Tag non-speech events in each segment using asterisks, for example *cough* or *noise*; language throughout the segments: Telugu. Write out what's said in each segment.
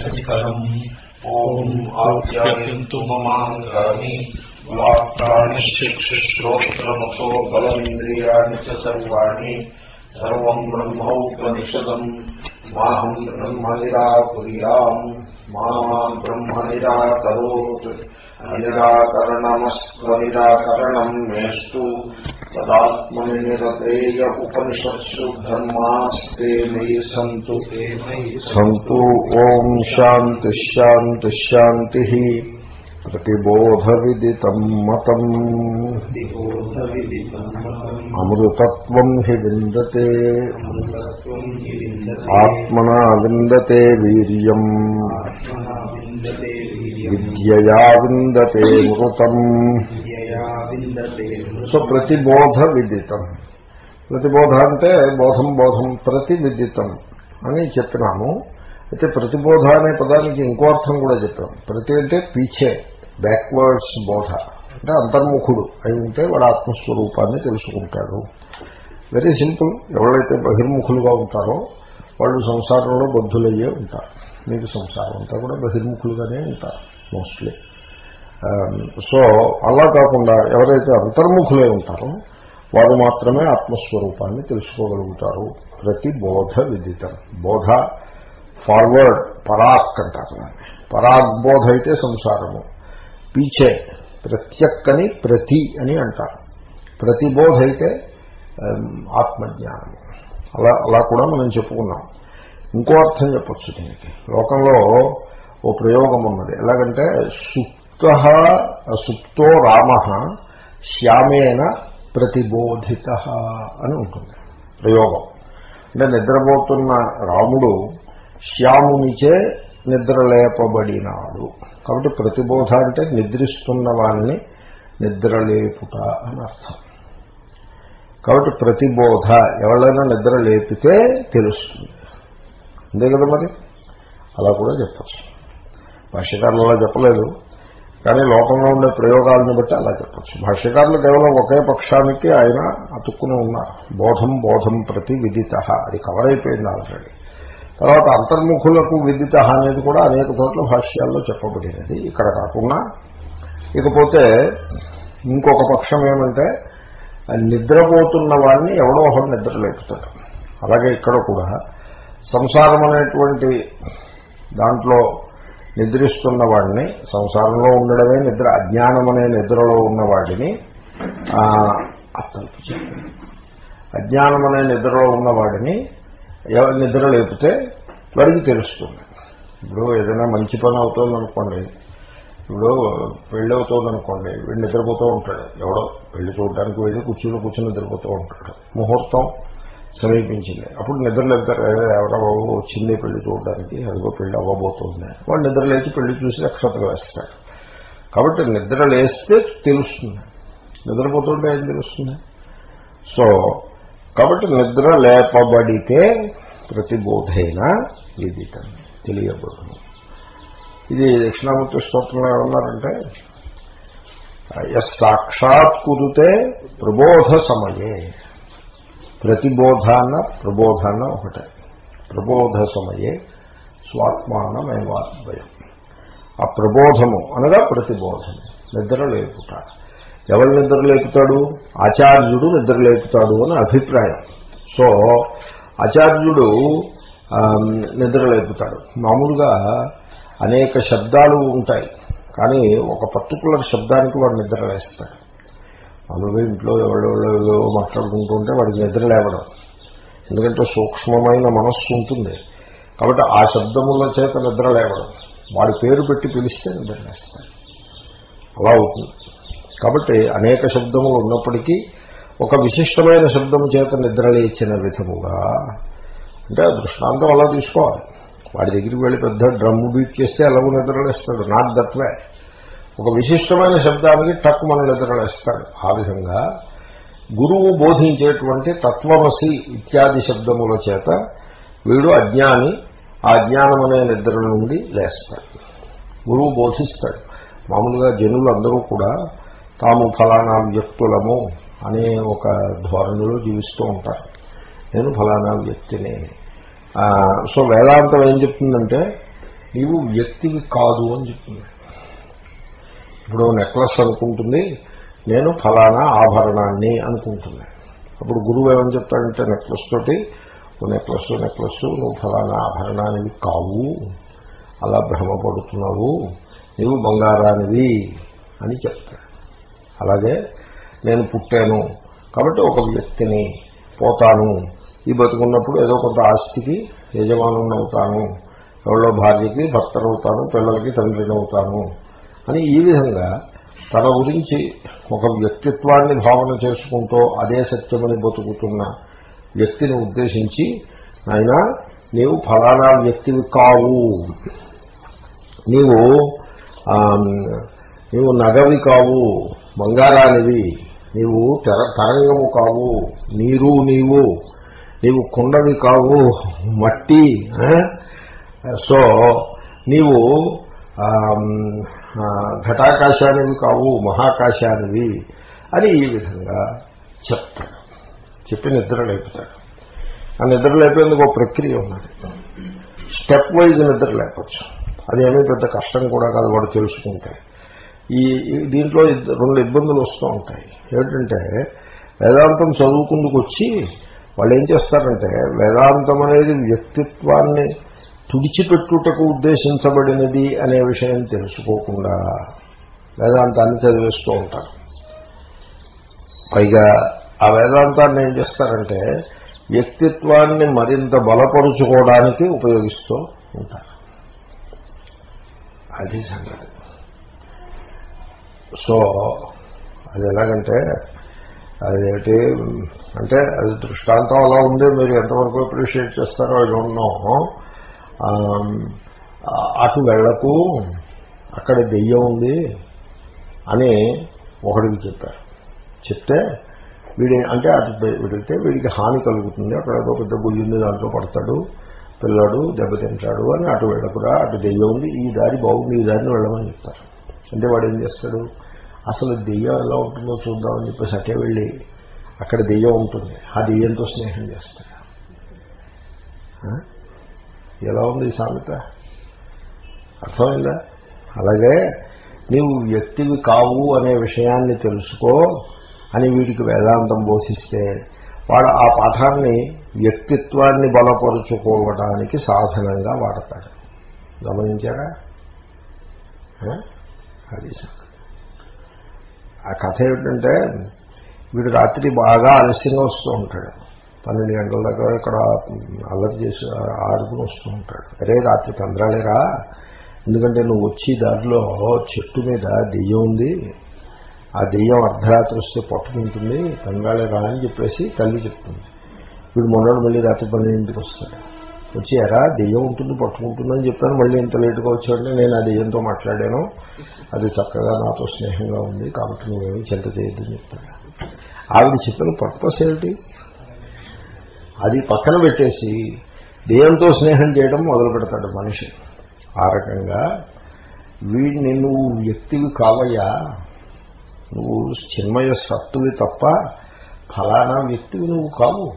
శశికరం ఓం ఆప్యాయంతు మమాంగాని వాక్ప్రాణశ్చక్షుశ్రోత్రమతో బలమింద్రియాణి సర్వాణి సర్వం బ్రహ్మోపనిషదం మాహం బ్రహ్మ నిరాకుర్యాం మా బ్రహ్మ నిరాకరోత్ నిరాకరణమస్వనిరాకరణం మేస్తు తదాత్మని నిరతేయ ఉపనిషత్సు ధర్మాస్తే మయి సంతు సంతు ఓం శాంతి శాంతి శాంతి ప్రతిబోధ విదితం మతం అమృతత్వం హి విందతే ఆత్మనా విందతే వీర్యం విద్యయా విందతే మృతం సో ప్రతిబోధ విదితం ప్రతిబోధ అంటే బోధం బోధం ప్రతి విదితం అని చెప్పినాము. అయితే ప్రతిబోధ అనే పదానికి ఇంకో అర్థం కూడా చెప్పాం. ప్రతి అంటే పీచే బ్యాక్వర్డ్స్ బోధ. అంటే అంతర్ముఖుడు అయి ఉంటే వాడు ఆత్మస్వరూపాన్ని తెలుసుకుంటాడు. వెరీ సింపుల్ ఎవరైతే బహిర్ముఖులుగా ఉంటారో వాళ్ళు సంసారంలో బద్ధులయ్యే ఉంటారు. మీకు సంసారం అంతా కూడా బహిర్ముఖులుగానే ఉంటారు. మోస్ట్లీ సో అలా కాకుండా ఎవరైతే అంతర్ముఖులై ఉంటారో వారు మాత్రమే ఆత్మస్వరూపాన్ని తెలుసుకోగలుగుతారు. ప్రతి బోధ విదితం. బోధ ఫార్వర్డ్ పరాక్ అంటారు దాన్ని. పరాగ్ బోధ అయితే సంసారము. పీచే ప్రత్యక్కని ప్రతి అని అంటారు. ప్రతిబోధ అయితే ఆత్మజ్ఞానము. అలా అలా కూడా మనం చెప్పుకున్నాం. ఇంకో అర్థం చెప్పచ్చు దీనికి. లోకంలో ఓ ప్రయోగం ఉన్నది. ఎలాగంటే సుప్త సుప్తో రామ శ్యామేన ప్రతిబోధిత అని ఉంటుంది. ప్రయోగం. అంటే నిద్రపోతున్న రాముడు శ్యామునిచే నిద్రలేపబడినాడు. కాబట్టి ప్రతిబోధ అంటే నిద్రిస్తున్న వారిని నిద్రలేపుట అని అర్థం. కాబట్టి ప్రతిబోధ ఎవరైనా నిద్ర లేపితే తెలుస్తుంది. అంతే కదా మరి? అలా కూడా చెప్పచ్చు. భాష్యకారులు అలా చెప్పలేదు. కానీ లోకంలో ఉండే ప్రయోగాలను బట్టి అలా చెప్పచ్చు. భాష్యకారులు కేవలం ఒకే పక్షానికి ఆయన అతుక్కుని ఉన్నారు. బోధం బోధం ప్రతి విదిత. అది కవర్ అయిపోయింది ఆల్రెడీ తర్వాత అంతర్ముఖులకు విదిత అనేది కూడా అనేక చోట్ల భాష్యాల్లో చెప్పబడినది. ఇక్కడ కాకుండా ఇకపోతే ఇంకొక పక్షం ఏమంటే నిద్రపోతున్న వాడిని ఎవడో ఒకడు నిద్రలేపుతాడు అలాగే ఇక్కడ కూడా సంసారం అనేటువంటి దాంట్లో నిద్రిస్తున్న వాడిని సంసారంలో ఉండడమే నిద్ర అజ్ఞానం అనే నిద్రలో ఉన్నవాడిని అత్తల్పు అజ్ఞానం అనే నిద్రలో ఉన్నవాడిని ఎవరి నిద్ర లేపితే వాడికి తెలుస్తుంది. ఇప్పుడు ఏదైనా మంచి పని అవుతుంది అనుకోండి ఇప్పుడు పెళ్ళి అవుతుందనుకోండి వీడు నిద్రపోతూ ఉంటాడు. ఎవడో పెళ్ళి చూడడానికి వెళ్ళి కూర్చుని కూర్చుని నిద్రపోతూ ఉంటాడు. ముహూర్తం సమీపించింది. అప్పుడు నిద్ర లేపుతారు ఎవరో వచ్చింది పెళ్ళి చూడడానికి అదిగో పెళ్ళి అవ్వబోతుంది. వాళ్ళు నిద్ర లేచి పెళ్ళి చూసి నక్షత్రం వేస్తాడు. కాబట్టి నిద్ర లేస్తే తెలుస్తుంది. నిద్రపోతుంటే ఏం తెలుస్తుంది? సో కాబట్టి నిద్ర లేపబడితే ప్రతిబోధైన ఇది తెలియబడును ఇది దక్షిణామూర్తి స్తోత్రంలో ఏమన్నారంటే ఎస్ సాక్షాత్ కుదితే ప్రబోధ సమయే. ప్రతిబోధాన ప్రబోధాన ఒకటే. ప్రబోధ సమయే స్వాత్మానమేవాద్వయం. ఆ ప్రబోధము అనగా ప్రతిబోధము. నిద్ర లేపుట. ఎవరు నిద్ర లేపుతాడు? ఆచార్యుడు నిద్ర లేపుతాడు అని అభిప్రాయం. సో ఆచార్యుడు నిద్ర లేపుతాడు. మామూలుగా అనేక శబ్దాలు ఉంటాయి. కానీ ఒక పర్టికులర్ శబ్దానికి వాడు నిద్ర వేస్తాడు మామూలుగా ఇంట్లో ఎవరెవరో మాట్లాడుకుంటూ ఉంటే వాడికి నిద్ర లేవడం. ఎందుకంటే సూక్ష్మమైన మనస్సు ఉంటుంది. కాబట్టి ఆ శబ్దముల చేత నిద్ర లేవడం. వాడి పేరు పెట్టి పిలిస్తే నిద్ర లేస్తాడు. అలా అవుతుంది. కాబట్టి అనేక శబ్దములు ఉన్నప్పటికీ ఒక విశిష్టమైన శబ్దము చేత నిద్రలేచిన విధముగా అంటే దృష్టాంతం అలా తీసుకోవాలి. వాడి దగ్గరికి వెళ్ళి పెద్ద డ్రమ్ము బీట్ చేస్తే ఎలాగో నిద్రలేస్తాడు నాట్ దట్వే ఒక విశిష్టమైన శబ్దానికి టక్ మన నిద్రలేస్తాడు ఆ విధంగా గురువు బోధించేటువంటి తత్వమసి ఇత్యాది శబ్దముల చేత వీడు అజ్ఞాని ఆ అజ్ఞానం అనే నిద్ర నుండి లేస్తాడు. గురువు బోధిస్తాడు. మామూలుగా జనులందరూ కూడా తాము ఫలానా వ్యక్తులము అనే ఒక ధోరణిలో జీవిస్తూ ఉంటారు. నేను ఫలానా వ్యక్తిని. సో వేదాంతం ఏం చెప్తుందంటే నీవు వ్యక్తివి కాదు అని చెప్తుంది. ఇప్పుడు నెక్లెస్ అనుకుంటుంది నేను ఫలానా ఆభరణాన్ని అనుకుంటుంది. అప్పుడు గురువు ఏమని చెప్తాడంటే నెక్లెస్ తోటి నెక్లెస్ నెక్లెస్ నువ్వు ఫలానా ఆభరణానివి కావు అలా భ్రమపడుతున్నావు నీవు బంగారానివి అని చెప్తాడు. అలాగే నేను పుట్టాను కాబట్టి ఒక వ్యక్తిని పోతాను ఈ బతుకున్నప్పుడు ఏదో కొంత ఆస్తికి యజమానుని అవుతాను ఎవరో భార్యకి భర్తనవుతాను పిల్లలకి తండ్రిని అవుతాను అని ఈ విధంగా తన గురించి ఒక వ్యక్తిత్వాన్ని భావన చేసుకుంటూ అదే సత్యమని బతుకుతున్న వ్యక్తిని ఉద్దేశించి ఆయన నీవు ఫలానా వ్యక్తివి కావు. నీవు నీవు నగవి కావు బంగారానివి. నీవు తెర తరంగము కావు. నీరు నీవు. నీవు కుండవి కావు. మట్టి సో నీవు ఘటాకాశానివి కావు మహాకాశానివి అని ఈ విధంగా చెప్తాడు. చెప్పి నిద్ర లేపుతాడు. ఆ నిద్ర లేపేందుకు ఒక ప్రక్రియ ఉన్నది. స్టెప్ వైజ్ నిద్ర లేపచ్చు. అదేమీ పెద్ద కష్టం కూడా కాదు వాడు తెలుసుకుంటే. ఈ దీంట్లో రెండు ఇబ్బందులు వస్తూ ఉంటాయి. ఏమిటంటే వేదాంతం చదువుకుందుకు వచ్చి వాళ్ళు ఏం చేస్తారంటే వేదాంతం అనేది వ్యక్తిత్వాన్ని తుడిచిపెట్టుటకు ఉద్దేశించబడినది అనే విషయం తెలుసుకోకుండా వేదాంతాన్ని చదివేస్తూ ఉంటారు. పైగా ఆ వేదాంతాన్ని ఏం చేస్తారంటే వ్యక్తిత్వాన్ని మరింత బలపరుచుకోవడానికి ఉపయోగిస్తూ ఉంటారు. అది సంగతి. సో అది ఎలాగంటే అదేంటి అంటే అది దృష్టాంతం అలా ఉంది మీరు ఎంతవరకు అప్రిషియేట్ చేస్తారో అది ఉన్నాం అటు వెళ్ళకు అక్కడ దెయ్యం ఉంది అని ఒకడికి చెప్పారు. చెప్తే వీడి అంటే అటు వెళితే వీడికి హాని కలుగుతుంది. అక్కడ ఏదో పెద్ద గుయ్యింది దాంట్లో పడతాడు పిల్లడు దెబ్బతింటాడు అని అటు వెళ్ళకురా అటు దెయ్యం ఉంది ఈ దారి బాగుంది ఈ దారిని వెళ్ళమని చెప్తారు. అంటే వాడు ఏం చేస్తాడు? అసలు దెయ్యం ఎలా ఉంటుందో చూద్దామని చెప్పేసి అటే వెళ్ళి అక్కడ దెయ్యం ఉంటుంది. ఆ దెయ్యంతో స్నేహం చేస్తాడు. ఎలా ఉంది ఈ సామెత? అర్థమైందా? అలాగే నీవు వ్యక్తివి కావు అనే విషయాన్ని తెలుసుకో అని వీడికి వేదాంతం బోధిస్తే వాడు ఆ పాఠాన్ని వ్యక్తిత్వాన్ని బలపరుచుకోవడానికి సాధనంగా వాడతాడు. గమనించారా? అది ఆ కథ ఏమిటంటే వీడు రాత్రి బాగా ఆలస్యంగా వస్తూ ఉంటాడు. పన్నెండు గంటల దాకా ఇక్కడ అల్లరి చేసి ఆడుకుని వస్తూ ఉంటాడు అరే రాత్రి పంద్రాలేరా ఎందుకంటే నువ్వు వచ్చి దారిలో చెట్టు మీద దెయ్యం ఉంది. ఆ దెయ్యం అర్ధరాత్రి వస్తే పట్టుకుంటుంది తండ్రాలేరా అని చెప్పేసి తల్లి చెప్తుంది. వీడు మొన్నడు మళ్ళీ రాత్రి పన్నెండింటికి వస్తాడు. వచ్చి ఎరా దెయ్యం ఉంటుంది పట్టుకుంటుందని చెప్పాను. మళ్ళీ ఇంత లేటుగా వచ్చాడంటే నేను ఆ దెయ్యంతో మాట్లాడాను. అది చక్కగా నాతో స్నేహంగా ఉంది కాబట్టి నువ్వేమీ చింత చేయొద్దని చెప్తాడు. ఆవిడ చెప్పిన పర్పస్ ఏమిటి? అది పక్కన పెట్టేసి దేయంతో స్నేహం చేయడం మొదలు పెడతాడు మనిషి. ఆ రకంగా వీడిని నువ్వు వ్యక్తివి కావయ్యా. నువ్వు చిన్మయ సత్తువి తప్ప ఫలానా వ్యక్తివి నువ్వు కావు.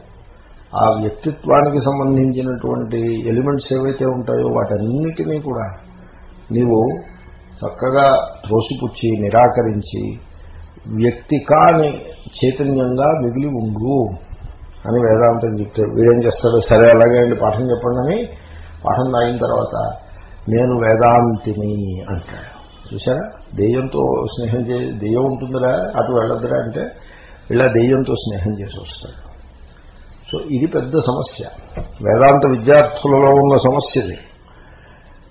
ఆ వ్యక్తిత్వానికి సంబంధించినటువంటి ఎలిమెంట్స్ ఏవైతే ఉంటాయో వాటన్నిటినీ కూడా నీవు చక్కగా త్రోసిపుచ్చి నిరాకరించి వ్యక్తి కాని చైతన్యంగా మిగిలి ఉండు. అని వేదాంతం చెప్తే వీడేం చేస్తాడు? సరే అలాగే అండి పాఠం చెప్పండి అని పాఠం తాగిన తర్వాత నేను వేదాంతిని అంటాడు. చూసారా దెయ్యంతో స్నేహం చే దెయ్యం ఉంటుందిరా అటు వెళ్ళద్దురా అంటే ఇలా దెయ్యంతో స్నేహం చేసి వస్తాడు. సో ఇది పెద్ద సమస్య. వేదాంత విద్యార్థులలో ఉన్న సమస్యది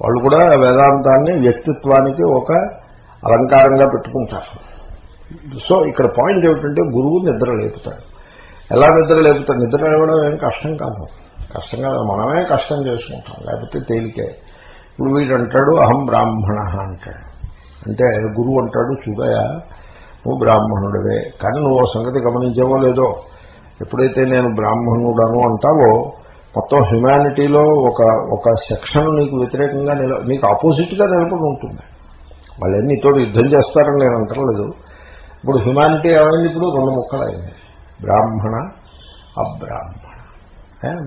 వాళ్ళు కూడా వేదాంతాన్ని వ్యక్తిత్వానికి ఒక అలంకారంగా పెట్టుకుంటారు. సో ఇక్కడ పాయింట్ ఏమిటంటే గురువు నిద్ర లేపుతాడు. ఎలా నిద్ర లేకపోతే నిద్ర లేవడం ఏం కష్టం కాదు. కష్టం కాదు మనమే కష్టం చేసుకుంటాం. లేకపోతే తేలికే. ఇప్పుడు వీడు అంటాడు అహం బ్రాహ్మణ అంటాడు. అంటే గురువు అంటాడు చూడయా నువ్వు బ్రాహ్మణుడివే. కానీ నువ్వు సంగతి గమనించేవో లేదో? ఎప్పుడైతే నేను బ్రాహ్మణుడను అంటావో మొత్తం హ్యుమానిటీలో ఒక ఒక సెక్షన్ నీకు వ్యతిరేకంగా నిల నీకు ఆపోజిట్గా నిలబడి ఉంటుంది. వాళ్ళు నీతో యుద్ధం చేస్తారని నేను అంటలేదు. ఇప్పుడు హ్యుమానిటీ ఏమైంది? ఇప్పుడు రెండు ముక్కలు ముక్కలైంది. బ్రాహ్మణ అబ్రాహ్మణ.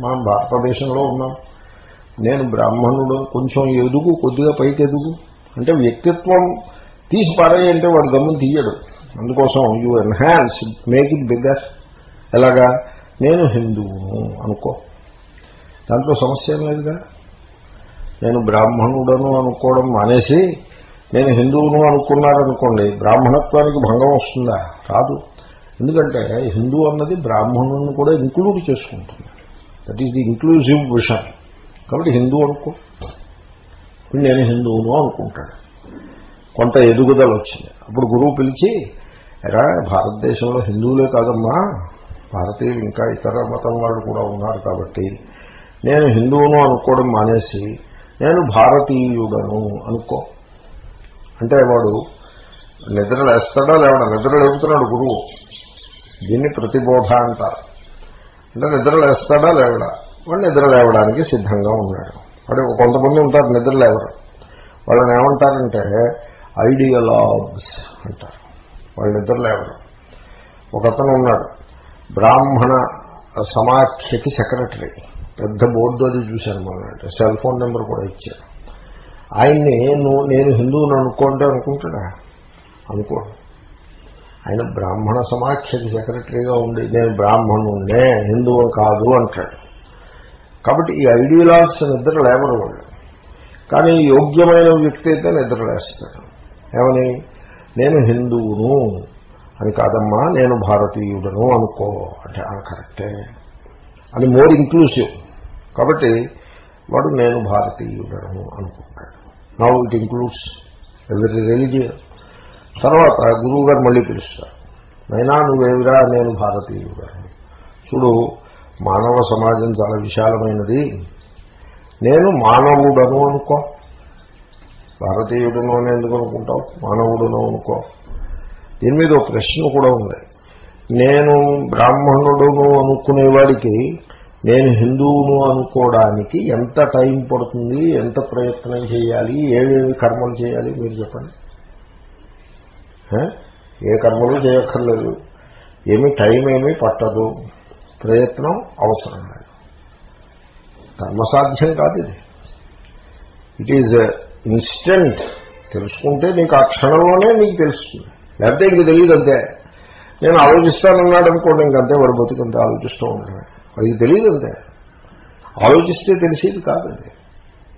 మనం భారతదేశంలో ఉన్నాం. నేను బ్రాహ్మణుడు కొంచెం ఎదుగు కొద్దిగా పైకి ఎదుగు అంటే వ్యక్తిత్వం తీసి పారేయంటే వాడు గమ్మును తీయడు. అందుకోసం you enhance make it bigger ఎలాగా? నేను హిందువును అనుకో. దాంట్లో సమస్య ఏం లేదుగా? నేను బ్రాహ్మణుడను అనుకోవడం మానేసి నేను హిందువును అనుకున్నారనుకోండి బ్రాహ్మణత్వానికి భంగం వస్తుందా? కాదు ఎందుకంటే హిందూ అన్నది బ్రాహ్మణుని కూడా ఇంక్లూడ్ చేసుకుంటుంది. That is the inclusive vision కాబట్టి హిందూ అనుకో. ఇప్పుడు నేను హిందువును అనుకుంటాడు కొంత ఎదుగుదల వచ్చింది. అప్పుడు గురువు పిలిచి ఎరా భారతదేశంలో హిందువులే కాదమ్మా. భారతీయులు ఇంకా ఇతర మతం వాళ్ళు కూడా ఉన్నారు కాబట్టి నేను హిందువును అనుకోవడం మానేసి నేను భారతీయుడను అనుకో. అంటే వాడు నిద్ర లేస్తాడా లేవడా? నిద్ర లేపుతున్నాడు గురువు. దీన్ని ప్రతిబోధ అంటారు. అంటే నిద్ర లేస్తాడా లేవడా? వాడు నిద్ర లేవడానికి సిద్ధంగా ఉన్నాడు. వాడు కొంతమంది ఉంటారు నిద్ర లేవరు. వాళ్ళని ఏమంటారంటే ఐడియలాబ్స్ అంటారు. వాళ్ళు నిద్ర లేవరు. ఒకతను ఉన్నాడు బ్రాహ్మణ సమాఖ్యకి సెక్రటరీ. పెద్ద బోర్డు అది చూశాను మన సెల్ ఫోన్ నెంబర్ కూడా ఇచ్చారు. ఆయన్ని నువ్వు నేను హిందువుని అనుకోంటే అనుకుంటాడా? అనుకోడు. ఆయన బ్రాహ్మణ సమాఖ్యకి సెక్రటరీగా ఉండి నేను బ్రాహ్మణుండే హిందువు కాదు అంటాడు. కాబట్టి ఈ ఐడియలాగ్స్ నిద్ర లేవరు వాళ్ళు కానీ యోగ్యమైన వ్యక్తి అయితే నిద్ర లేస్తాడు. ఏమని? నేను హిందువును అని కాదమ్మా నేను భారతీయుడను అనుకో అంటే కరెక్టే. అది మోర్ ఇంక్లూసివ్ కాబట్టి వాడు నేను భారతీయుడను అనుకుంటాడు. నవ్ ఇట్ ఇంక్లూడ్స్ ఎవరి రిలీజియన్ తర్వాత గురువు గారు మళ్ళీ పిలుస్తారు. నైనా నువ్వేవిరా నేను భారతీయుడు చూడు మానవ సమాజం చాలా విశాలమైనది. నేను మానవుడను అనుకో. భారతీయుడును అని ఎందుకు అనుకుంటావు? మానవుడును అనుకో. దీని మీద ఒక ప్రశ్న కూడా ఉంది. నేను బ్రాహ్మణుడును అనుకునేవాడికి నేను హిందువును అనుకోవడానికి ఎంత టైం పడుతుంది? ఎంత ప్రయత్నం చేయాలి? ఏవేవి కర్మలు చేయాలి? మీరు చెప్పండి. ఏ కర్మలు చేయక్కర్లేదు. ఏమి టైం ఏమీ పట్టదు. ప్రయత్నం అవసరం లేదు. కర్మసాధ్యం కాదు ఇది. ఇట్ ఈజ్ ఇన్స్టెంట్ తెలుసుకుంటే నీకు ఆ క్షణంలోనే నీకు తెలుస్తుంది. లేకపోతే ఇంక తెలియదు అంతే. నేను ఆలోచిస్తానన్నాడు అనుకోండి ఇంకంతే వాడు బతుకంతే ఆలోచిస్తూ ఉండడమే వాడికి తెలియదు అంతే. ఆలోచిస్తే తెలిసేది కాదండి.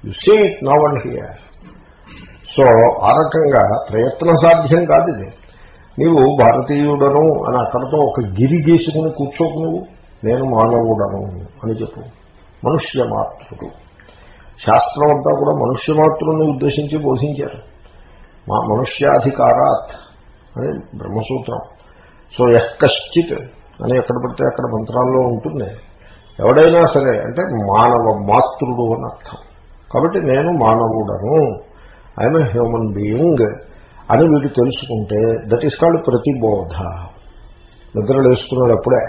You say it now and here so ఆ రకంగా ప్రయత్న సాధ్యం కాదు ఇది. నీవు భారతీయుడను అని అక్కడతో ఒక గిరి గీసుకుని కూర్చోకు నువ్వు. నేను మానవుడను అని చెప్పు. మనుష్య మాతృడు. శాస్త్రం అంతా కూడా మనుష్య మాతృని ఉద్దేశించి బోధించారు. మా మనుష్యాధికారాత్ అని బ్రహ్మసూత్రం. సో ఎక్కశ్చిత్ అని ఎక్కడ పడితే అక్కడ మంత్రాల్లో ఉంటుంది. ఎవడైనా సరే అంటే మానవ మాతృడు అని అర్థం. కాబట్టి నేను మానవుడను. ఐఎమ్ హ్యూమన్ బీయింగ్ అని వీడు తెలుసుకుంటే దట్ ఈస్ కాల్డ్ ప్రతిబోధ. నిద్రలేస్తున్నాడు అప్పుడే.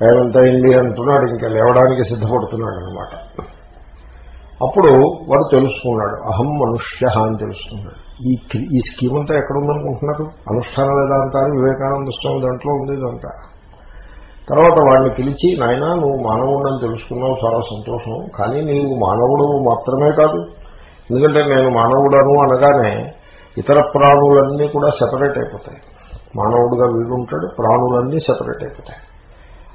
టైం అయింది అంటున్నాడు ఇంకా లేవడానికి సిద్ధపడుతున్నాడు అనమాట అప్పుడు వాడు తెలుసుకున్నాడు అహం మనుష్య అని తెలుసుకున్నాడు. ఈ ఈ స్కీమ్ అంతా ఎక్కడుందనుకుంటున్నారు? అనుష్ఠాన వేదాంతాన్ని వివేకానంద స్వామి దాంట్లో ఉంది ఇదంతా. తర్వాత వాడిని పిలిచి నాయన నువ్వు మానవుడని తెలుసుకున్నావు చాలా సంతోషం. కానీ నీవు మానవుడు మాత్రమే కాదు. ఎందుకంటే నేను మానవుడను అనగానే ఇతర ప్రాణులన్నీ కూడా సెపరేట్ అయిపోతాయి. మానవుడుగా వీడుంటాడు ప్రాణులన్నీ సెపరేట్ అయిపోతాయి.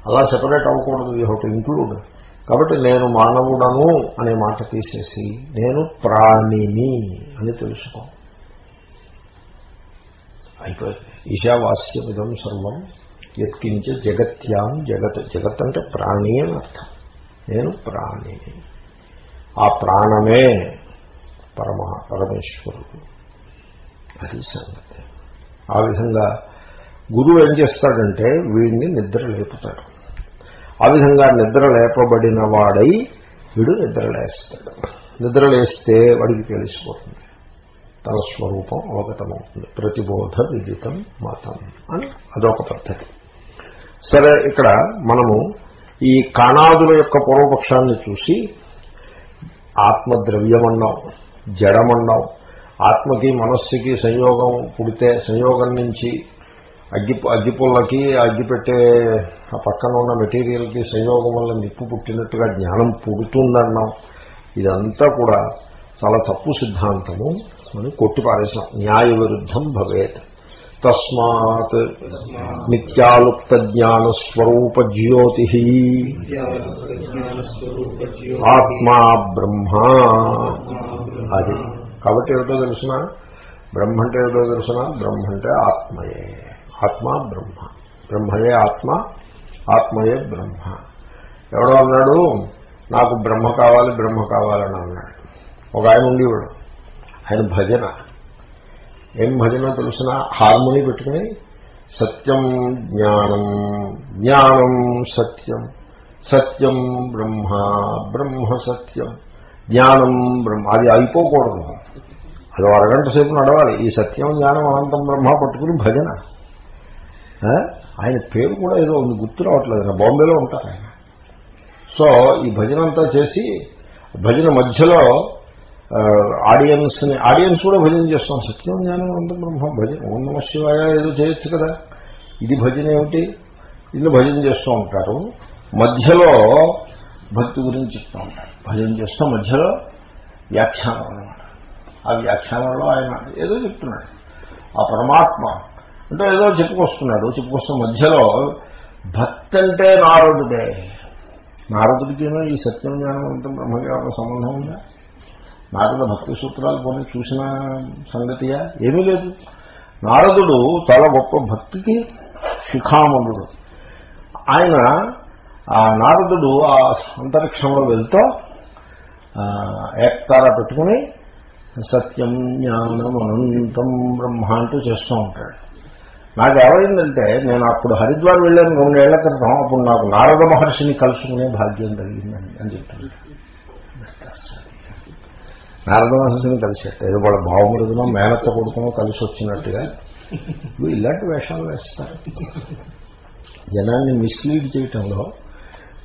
అలా సెపరేట్ అవ్వకూడదు యూ హెవ్ టు ఇంక్లూడ్ కాబట్టి నేను మానవుడను అనే మాట తీసేసి నేను ప్రాణిని అని తెలుసుకో. అయిపోయింది. ఈశావాస్యమిదం సర్వం. ఎత్కించే జగత్యాం జగత్ జగత్ అంటే ప్రాణి అని అర్థం. నేను ప్రాణిని. ఆ ప్రాణమే పరమ పరమేశ్వరుడు. అది సంగతి. ఆ విధంగా గురువు ఏం చేస్తాడంటే వీడిని నిద్ర లేపుతాడు. ఆ విధంగా నిద్ర లేపబడిన వాడై వీడు నిద్రలేస్తాడు నిద్రలేస్తే వాడికి తెలిసిపోతుంది. తన స్వరూపం అవగతమవుతుంది. ప్రతిబోధ విదితం మతం అని అదొక పద్ధతి. సరే ఇక్కడ మనము ఈ కాణాదుల యొక్క పూర్వపక్షాన్ని చూసి ఆత్మద్రవ్యమన్నాం. జడమన్నాం ఆత్మకి మనస్సుకి సంయోగం పుడితే సంయోగం నుంచి అగ్గి అగ్గిపుల్లకి అగ్గి పెట్టే ఆ పక్కన ఉన్న మెటీరియల్కి సంయోగం వల్ల నిప్పు పుట్టినట్టుగా జ్ఞానం పుడుతుందన్నాం. ఇదంతా కూడా చాలా తప్పు సిద్ధాంతము అని కొట్టిపారేసాం న్యాయ విరుద్ధం భవేత్. తస్మాత్ నిత్యాలుప్త జ్ఞాన స్వరూప జ్యోతి ఆత్మా బ్రహ్మ. అది కాబట్టి ఏమిటో తెలుసిన? బ్రహ్మ అంటే ఏమిటో తెలుసిన? బ్రహ్మ అంటే ఆత్మయే. ఆత్మ బ్రహ్మ. బ్రహ్మయే ఆత్మ ఆత్మయే బ్రహ్మ. ఎవడో అన్నాడు నాకు బ్రహ్మ కావాలి బ్రహ్మ కావాలని అన్నాడు. ఒక ఆయన ఉండేవాడు. ఆయన భజన. ఏం భజన తెలిసిన? హార్మోని పెట్టుకుని సత్యం జ్ఞానం జ్ఞానం సత్యం సత్యం బ్రహ్మ బ్రహ్మ సత్యం. జ్ఞానం బ్రహ్మ అది అయిపోకూడదు. అది అరగంట సేపు నడవాలి. ఈ సత్యం జ్ఞానం అనంతం బ్రహ్మ పట్టుకుని భజన. ఆయన పేరు కూడా ఏదో ఉంది గుర్తు రావట్లేదు. బాంబేలో ఉంటారు ఆయన. సో ఈ భజన అంతా చేసి భజన మధ్యలో ఆడియన్స్ని ఆడియన్స్ కూడా భజన చేస్తాం. సత్యం జ్ఞానం అనంతం బ్రహ్మ భజన. ఓం నమ శివాయ ఏదో చేయొచ్చు కదా. ఇది భజన ఏమిటి ఇల్లు భజన చేస్తూ ఉంటారు. మధ్యలో భక్తి గురించి చెప్తూ ఉంటారు భజన చేస్తూ మధ్యలో వ్యాఖ్యానం అనమాట ఆ వ్యాఖ్యానంలో ఆయన ఏదో చెప్తున్నాడు. ఆ పరమాత్మ అంటే ఏదో చెప్పుకొస్తున్నాడు. చెప్పుకొస్తున్న మధ్యలో భక్తి అంటే నారదుడే. నారదుడికి ఈ సత్యం జ్ఞానం అంతా బ్రహ్మజ్ఞానం సంబంధం ఉందా? నారద భక్తి సూత్రాలు కొన్ని చూసిన సంగతియా? ఏమీ లేదు. నారదుడు చాలా గొప్ప భక్తికి శిఖామణుడు. ఆయన ఆ నారదుడు ఆ అంతరిక్షంలో వెళ్తూ ఏకతార పెట్టుకుని సత్యం జ్ఞానం అనంతం బ్రహ్మ అంటూ చేస్తూ ఉంటాడు. నాకు ఏమైందంటే నేను అప్పుడు హరిద్వార్ వెళ్ళాను రెండేళ్ళ క్రితం అప్పుడు నాకు నారద మహర్షిని కలుసుకునే భాగ్యం కలిగిందండి అని చెప్తాను నారద మహర్షిని కలిసేట ఏదో వాళ్ళ భావమృదునో మేనత్త కొడుకునో కలిసి వచ్చినట్టుగా. ఇలాంటి వేషాలు వేస్తారు. జనాన్ని మిస్లీడ్ చేయటంలో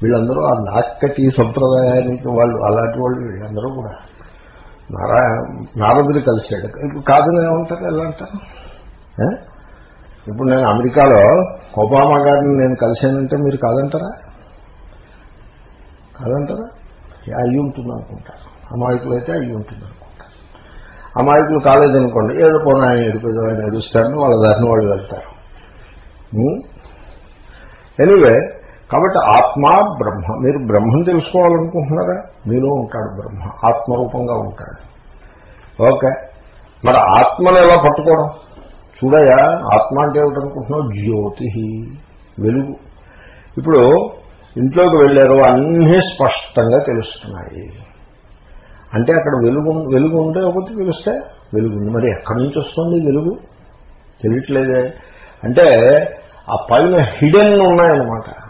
వీళ్ళందరూ ఆ నాక్కటి సంప్రదాయానికి వాళ్ళు అలాంటి వాళ్ళు వీళ్ళందరూ కూడా. నారాయణ నారదుడు కలిశాడు. కాదని ఏమంటారు ఎలా అంటారు? ఇప్పుడు నేను అమెరికాలో ఒబామా గారిని నేను కలిశానంటే మీరు కాదంటారా? కాదంటారా? అయ్యి ఉంటుంది అనుకుంటారు. అమాయకులు అయితే అయ్యి ఉంటుంది అనుకుంటారు. అమాయకులు కాలేదనుకోండి ఏదో పోనీ ఆయన ఎడిపోయి ఆయన ఎడుస్తారని వాళ్ళ దారిని వాళ్ళు వెళ్తారు. ఎనీవే కాబట్టి ఆత్మ బ్రహ్మ. మీరు బ్రహ్మను తెలుసుకోవాలనుకుంటున్నారా? మీలో ఉంటాడు బ్రహ్మ. ఆత్మరూపంగా ఉంటాడు. ఓకే. మరి ఆత్మను ఎలా పట్టుకోవడం? చూడయా ఆత్మ అంటే ఏమిటనుకుంటున్నావు? జ్యోతి వెలుగు. ఇప్పుడు ఇంట్లోకి వెళ్ళారు అన్నీ స్పష్టంగా తెలుస్తున్నాయి. అంటే అక్కడ వెలుగు వెలుగు ఉంటే ఒకటి తెలుస్తే వెలుగు మరి ఎక్కడి నుంచి వస్తుంది వెలుగు? తెలియట్లేదే. అంటే ఆ పైన హిడెన్ ఉన్నాయన్నమాట.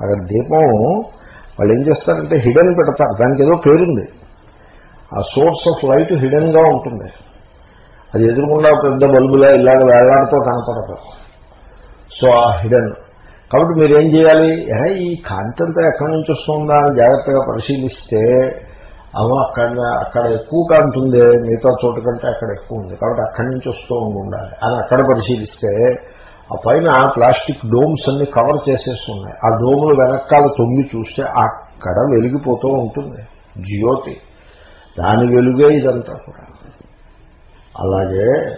అక్కడ దీపం వాళ్ళు ఏం చేస్తారంటే హిడెన్ పెడతారు. దానికి ఏదో పేరుంది. ఆ సోర్స్ ఆఫ్ లైట్ హిడెన్గా ఉంటుంది. అది ఎదురుకుండా పెద్ద బల్బులా ఇలాగ వేలాడుతూ కనపడదు. సో ఆ హిడెన్ కాబట్టి మీరేం చేయాలి? ఈ కాంతి అంతా ఎక్కడి నుంచి వస్తుందా అని జాగ్రత్తగా పరిశీలిస్తే అవ అక్కడ అక్కడ ఎక్కువ కాంతి ఉంది మిగతా చోట కంటే అక్కడ ఎక్కువ ఉంది. కాబట్టి అక్కడి నుంచి వస్తూ ఉండాలి. అని అక్కడ పరిశీలిస్తే ఆ పైన ప్లాస్టిక్ డోమ్స్ అన్ని కవర్ చేసేస్తున్నాయి ఆ డోములు వెనకాల తొంగి చూస్తే అక్కడ వెలిగిపోతూ ఉంటుంది. జ్యోతి. దాని వెలుగే ఇదంతా కూడా. అలాగే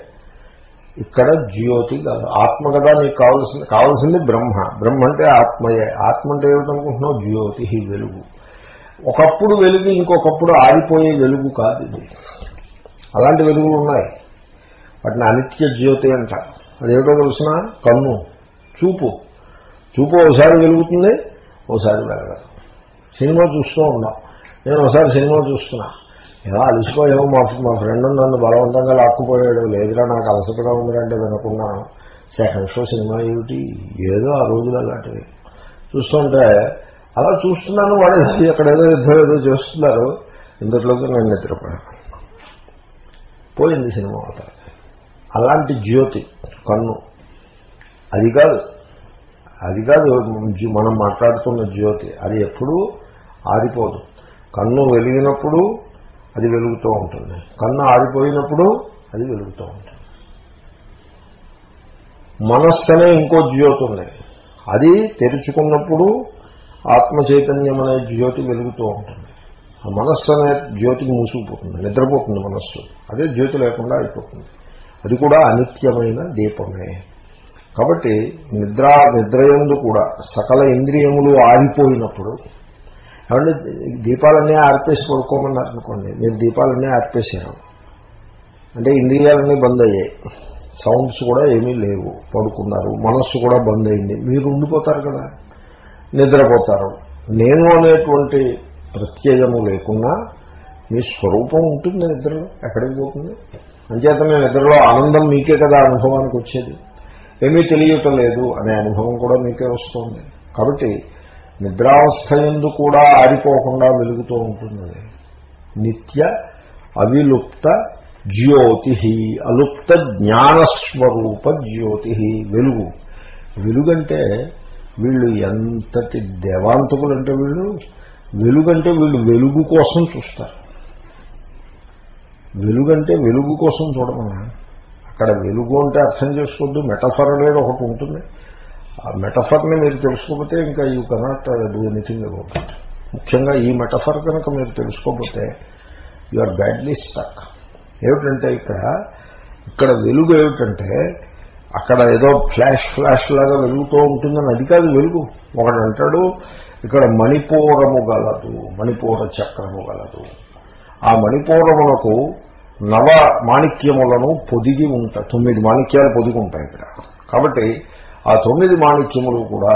ఇక్కడ జ్యోతి కాదు. ఆత్మ కదా నీకు కావాల్సింది. కావాల్సింది బ్రహ్మ. బ్రహ్మ అంటే ఆత్మయే. ఆత్మ అంటే ఏమిటనుకుంటున్నావు? జ్యోతి వెలుగు. ఒకప్పుడు వెలుగు ఇంకొకప్పుడు ఆగిపోయే వెలుగు కాదు ఇది. అలాంటి వెలుగులు ఉన్నాయి. వాటిని అనిత్య జ్యోతి అంట అదేమిటో తెలిసిన? కన్ను. చూపు. చూపు ఒకసారి వెలుగుతుంది ఒకసారి వెలగదు. సినిమా చూస్తూ ఉన్నాం. నేను ఒకసారి సినిమా చూస్తున్నా. ఎలా అలసిపోయావు మా మా ఫ్రెండ్ నన్ను బలవంతంగా లాక్కుపోయాడు. లేదురా నాకు అలసటగా ఉందంటే వినకున్నాను సెకండ్ షో సినిమా ఏమిటి? ఏదో ఆ రోజులు అలాంటివి. చూస్తుంటే అలా చూస్తున్నాను వాడేసి అక్కడ ఏదో యుద్ధం ఏదో చేస్తున్నారు. ఇంతట్లోకి నేను నిద్రపోయాను. పోయింది సినిమా అవతల అలాంటి జ్యోతి కన్ను. అది కాదు. అది కాదు మనం మాట్లాడుతున్న జ్యోతి. అది ఎప్పుడూ ఆరిపోదు. కన్ను వెలిగినప్పుడు అది వెలుగుతూ ఉంటుంది. కన్ను ఆరిపోయినప్పుడు అది వెలుగుతూ ఉంటుంది. మనస్సు అనే ఇంకో జ్యోతి ఉంది. అది తెరుచుకున్నప్పుడు ఆత్మ చైతన్యం అనే జ్యోతి వెలుగుతూ ఉంటుంది. ఆ మనస్సు అనే జ్యోతికి మూసుకుపోతుంది. నిద్రపోతుంది మనస్సు. అదే జ్యోతి లేకుండా అయిపోతుంది. అది కూడా అనిత్యమైన దీపమే. కాబట్టి నిద్ర నిద్రయందు కూడా సకల ఇంద్రియములు ఆరిపోయినప్పుడు ఏమంటే దీపాలన్నీ ఆర్పేసి పడుకోమన్నారు అనుకోండి మీరు దీపాలన్నీ ఆర్పేసాను అంటే ఇంద్రియాలన్నీ బంద్ అయ్యాయి సౌండ్స్ కూడా ఏమీ లేవు పడుకున్నారు మనస్సు కూడా బంద్ అయింది మీరు ఉండిపోతారు కదా నిద్రపోతారు. నేను అనేటువంటి ప్రత్యయము లేకున్నా మీ స్వరూపం ఉంటుంది నిద్రలో ఎక్కడికి పోతుంది? అంచేతనే నిద్రలో ఆనందం మీకే కదా అనుభవానికి వచ్చేది. ఏమీ తెలియటం లేదు అనే అనుభవం కూడా మీకే వస్తుంది. కాబట్టి నిద్రావస్థ ఎందు కూడా ఆరిపోకుండా వెలుగుతూ ఉంటుంది. నిత్య అవిలుప్త జ్యోతి అలుప్త జ్ఞానస్వరూప జ్యోతి వెలుగు. వెలుగంటే వీళ్ళు ఎంతటి దేవాంతకులు అంటే వీళ్ళు? వెలుగంటే వీళ్ళు వెలుగు కోసం చూస్తారు. వెలుగంటే వెలుగు కోసం చూడమన్నా. అక్కడ వెలుగు అంటే అర్థం చేసుకోవద్దు మెటఫర్ అనేది ఒకటి ఉంటుంది. ఆ మెటఫర్ని మీరు తెలుసుకోకపోతే ఇంకా you cannot do anything about ముఖ్యంగా ఈ మెటఫర్ కనుక మీరు తెలుసుకోకపోతే యు ఆర్ బ్యాడ్లీ స్టక్ ఏమిటంటే ఇక్కడ ఇక్కడ వెలుగు ఏమిటంటే అక్కడ ఏదో ఫ్లాష్ ఫ్లాష్ లాగా వెలుగుతూ ఉంటుందని అది కాదు వెలుగు. ఒకడు అంటాడు ఇక్కడ మణిపూరము గలదు మణిపూర చక్రము గలదు. ఆ మణిపూరములకు నవ మాణిక్యములను పొదిగి ఉంటాయి తొమ్మిది మాణిక్యాలు పొదిగి ఉంటాయి ఇక్కడ. కాబట్టి ఆ తొమ్మిది మాణిక్యములు కూడా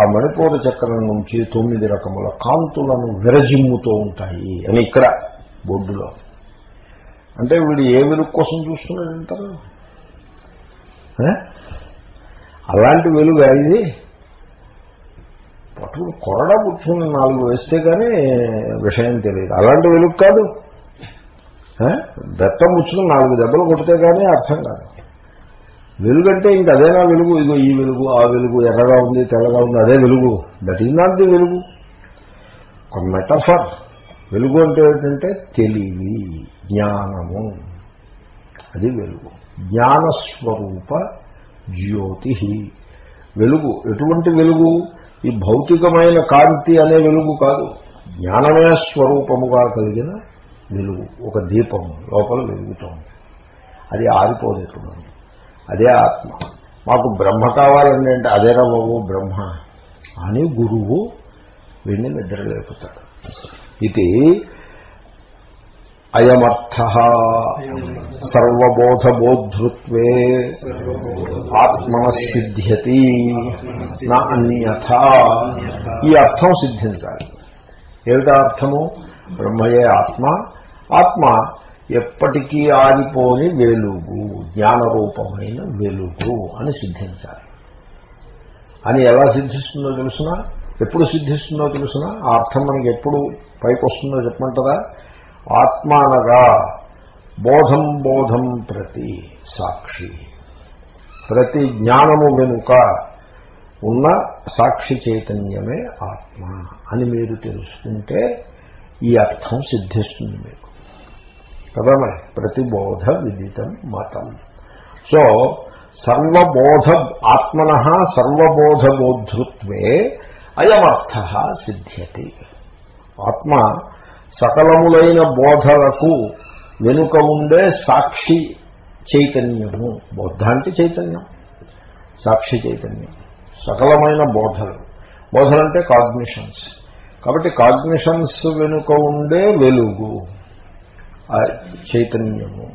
ఆ మణిపూర చక్రం నుంచి తొమ్మిది రకముల కాంతులను విరజిమ్ముతూ ఉంటాయి అని ఇక్కడ బొడ్డులో అంటే వీడు ఏ వెలుగు కోసం చూస్తున్నాడంటారు? అలాంటి వెలుగు ఇది? పట్టుకుని కొరడ కూర్చుని నాలుగు వేస్తే కానీ విషయం తెలియదు. అలాంటి వెలుగు కాదు. బెత్తం ముచ్చుకుని నాలుగు దెబ్బలు కొడితే కానీ అర్థం కాదు. వెలుగంటే ఇంక అదేనా వెలుగు. ఇదిగో ఈ వెలుగు ఆ వెలుగు ఎర్రగా ఉంది తెల్లగా ఉంది అదే వెలుగు. దట్ ఈజ్ నాట్ ది వెలుగు. ఒక మెటఫర్. వెలుగు అంటే ఏంటంటే తెలివి జ్ఞానము. అది వెలుగు. జ్ఞానస్వరూప జ్యోతి వెలుగు. ఎటువంటి వెలుగు? ఈ భౌతికమైన కాంతి అనే వెలుగు కాదు. జ్ఞానమే స్వరూపముగా కలిగిన వెలుగు. ఒక దీపం లోపల వెలుగుతోంది. అది ఆరిపోలేదు అదే ఆత్మ. మాకు బ్రహ్మ కావాలండి అంటే అదేరా బాబు బ్రహ్మ అని గురువు వీడిని నిద్రలేపుతాడు. ఇది అయమర్థ. సర్వబోధబోధృత్వే ఆత్మన సిద్ధ్యతి నా అన్యథ. ఈ అర్థం సిద్ధించాలి. ఏమిటా అర్థము? బ్రహ్మయే ఆత్మ. ఆత్మ ఎప్పటికీ ఆగిపోని వెలుగు జ్ఞానరూపమైన వెలుగు అని సిద్ధించాలి. అని ఎలా సిద్ధిస్తుందో తెలుసునా? ఎప్పుడు సిద్ధిస్తుందో తెలుసునా? ఆ అర్థం మనకి ఎప్పుడు పైకి వస్తుందో చెప్పమంటారా? ఆత్మ అనగా బోధం బోధం ప్రతి సాక్షి. ప్రతి జ్ఞానము వెనుక ఉన్న సాక్షి చైతన్యమే ఆత్మ అని మీరు తెలుసుకుంటే ఈ అర్థం సిద్ధిస్తుంది మీకు. కదా మరి? ప్రతిబోధ విదితం మతం. సో సర్వబోధ ఆత్మన సర్వబోధబోధృత్వే అయమర్థ సిద్ధ్యతి. ఆత్మ సకలములైన బోధలకు వెనుక ఉండే సాక్షి చైతన్యము. బోధ అంటే చైతన్యం. సాక్షి చైతన్యం. సకలమైన బోధలు. బోధలంటే కాగ్నిషన్స్. కాబట్టి కాగ్నిషన్స్ వెనుక ఉండే వెలుగు చైతన్యము.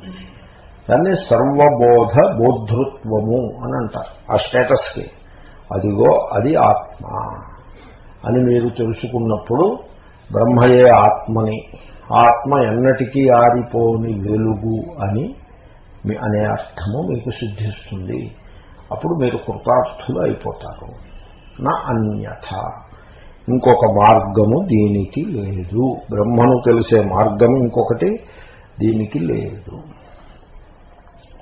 దాన్ని సర్వబోధ బోధృత్వము అని అంటారు. ఆ స్టేటస్కి. అదిగో అది ఆత్మ అని మీరు తెలుసుకున్నప్పుడు బ్రహ్మయే ఆత్మని. ఆత్మ ఎన్నటికీ ఆరిపోని వెలుగు అని అనే అర్థము మీకు సిద్ధిస్తుంది. అప్పుడు మీరు కృతార్థులు అయిపోతారు. నా అన్యథ. ఇంకొక మార్గము దీనికి లేదు. బ్రహ్మను తెలిసే మార్గము ఇంకొకటి దీనికి లేదు.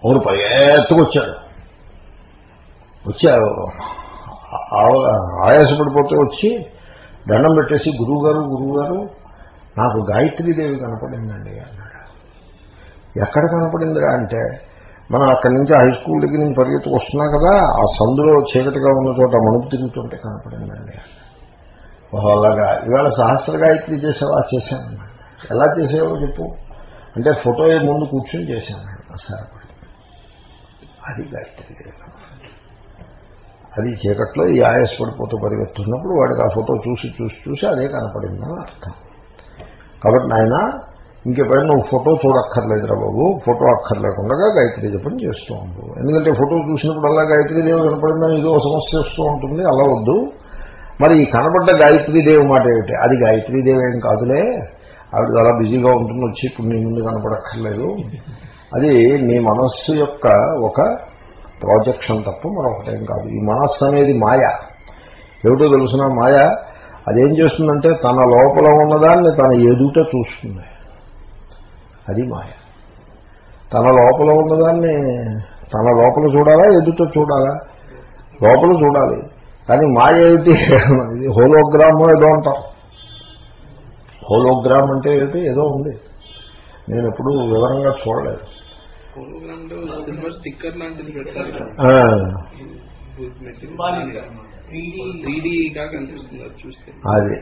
అవును పరిగెత్తుకొచ్చాడు. వచ్చా ఆయాసపడిపోతే వచ్చి దండం పెట్టేసి గురువుగారు గురువుగారు నాకు గాయత్రీదేవి కనపడిందండి అన్నాడు. ఎక్కడ కనపడిందిరా అంటే మనం అక్కడి నుంచి హై స్కూల్ దగ్గర నుంచి పరిగెత్తుకు వస్తున్నాం కదా ఆ సందులో చీకటిగా ఉన్న చోట మనుపు తిరుగుతుంటే కనపడిందండి ఓహో అలాగా. ఇవాళ సహస్ర గాయత్రి చేసేవా? చేశాను ఎలా చేసేవో చెప్పు. అంటే ఫోటో ముందు కూర్చొని చేశాను సరిపడి అది గాయత్రి అది చీకట్లో ఈ ఆయాసపడిపోతూ పరిగెత్తున్నప్పుడు వాడికి ఆ ఫోటో చూసి చూసి చూసి అదే కనపడిందని అర్థం. కాబట్టి నాయన ఇంకెప్పుడైనా నువ్వు ఫోటో చూడక్కర్లేదురా బాబు ఫోటో అక్కర్లేకుండా గాయత్రి జపం చేస్తూ ఉండు. ఎందుకంటే ఫోటో చూసినప్పుడల్లా గాయత్రి దేవి కనపడిందని ఇదో సమస్య వస్తూ ఉంటుంది అలా వద్దు. మరి ఈ కనపడ్డ గాయత్రీదేవి మాట ఏమిటి? అది గాయత్రీదేవి ఏం కాదులే. ఆవిడ చాలా బిజీగా ఉంటుంది వచ్చి ఇప్పుడు నీ ముందు కనపడక్కర్లేదు. అది నీ మనస్సు యొక్క ఒక ప్రాజెక్షన్ తప్ప మరొకటేం కాదు. ఈ మనస్సు అనేది మాయ. ఏమిటో తెలుసిన? మాయ అదేం చేస్తుందంటే తన లోపల ఉన్నదాన్ని తన ఎదుట చూస్తుంది. అది మాయ. తన లోపల ఉన్నదాన్ని తన లోపల చూడాలా ఎదుట చూడాలా? లోపల చూడాలి. కానీ మాయ ఏమిటి? ఇది హోలోగ్రామ్ ఏదో అంటారు. హోలోగ్రామ్ అంటే ఏమిటి? ఏదో ఉంది. నేను ఎప్పుడు వివరంగా చూడలేదు. స్టిక్కర్ లాంటిది కనిపిస్తుంది అది చూస్తే. అది.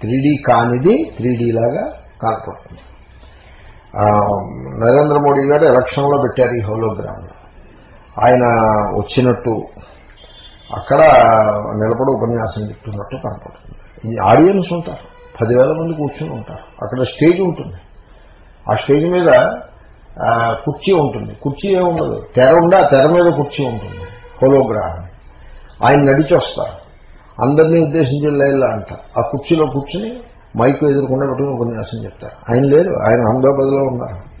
త్రీ కానిది త్రీ లాగా కనపడుతుంది ఆ, నరేంద్ర మోడీ గారు ఎలక్షన్లో పెట్టారు ఈ హోలోగ్రామ్. ఆయన వచ్చినట్టు అక్కడ నిలబడి ఉపన్యాసం చెప్తున్నట్టు కనపడుతుంది. ఈ ఆడియన్స్ ఉంటారు. పదివేల మంది కూర్చొని ఉంటారు. అక్కడ స్టేజ్ ఉంటుంది. ఆ స్టేజ్ మీద కుర్చీ ఉంటుంది. కుర్చీ ఏముండదు తెర ఉండి ఆ తెర మీద కుర్చీ ఉంటుంది. హోలోగ్రాహం ఆయన నడిచి వస్తారు అందరినీ ఉద్దేశించి లైల్లా అంట. ఆ కుర్చీలో కూర్చుని మైక్ ఎదుర్కొండ పెట్టుకుని ఉపన్యాసం చెప్తారు. ఆయన లేరు. ఆయన అహ్మదాబాద్లో ఉన్నారు.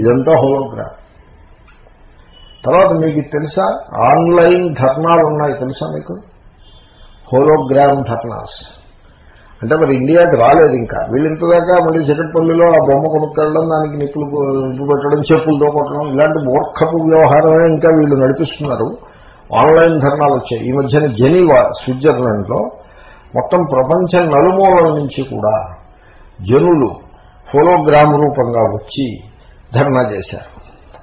ఇదంతా హోలోగ్రాఫ్. తర్వాత మీకు తెలుసా? ఆన్లైన్ ధర్నాలు ఉన్నాయి తెలుసా మీకు? హోలోగ్రామ్ ధర్నాస్. అంటే మరి ఇండియాకి రాలేదు ఇంకా. వీళ్ళింతదాకా మళ్ళీ చికట్పల్లిలో ఆ బొమ్మ కొనుక్కెళ్ళడం దానికి నిప్పులు నిప్పు పెట్టడం చెప్పులతో కొట్టడం ఇలాంటి మూర్ఖపు వ్యవహారమే ఇంకా వీళ్ళు నడిపిస్తున్నారు. ఆన్లైన్ ధర్నాలు వచ్చాయి. ఈ మధ్యన జెనీవా స్విట్జర్లాండ్లో మొత్తం ప్రపంచం నలుమూలల నుంచి కూడా జనులు హోలోగ్రామ్ రూపంగా వచ్చి ధర్నా చేశారు.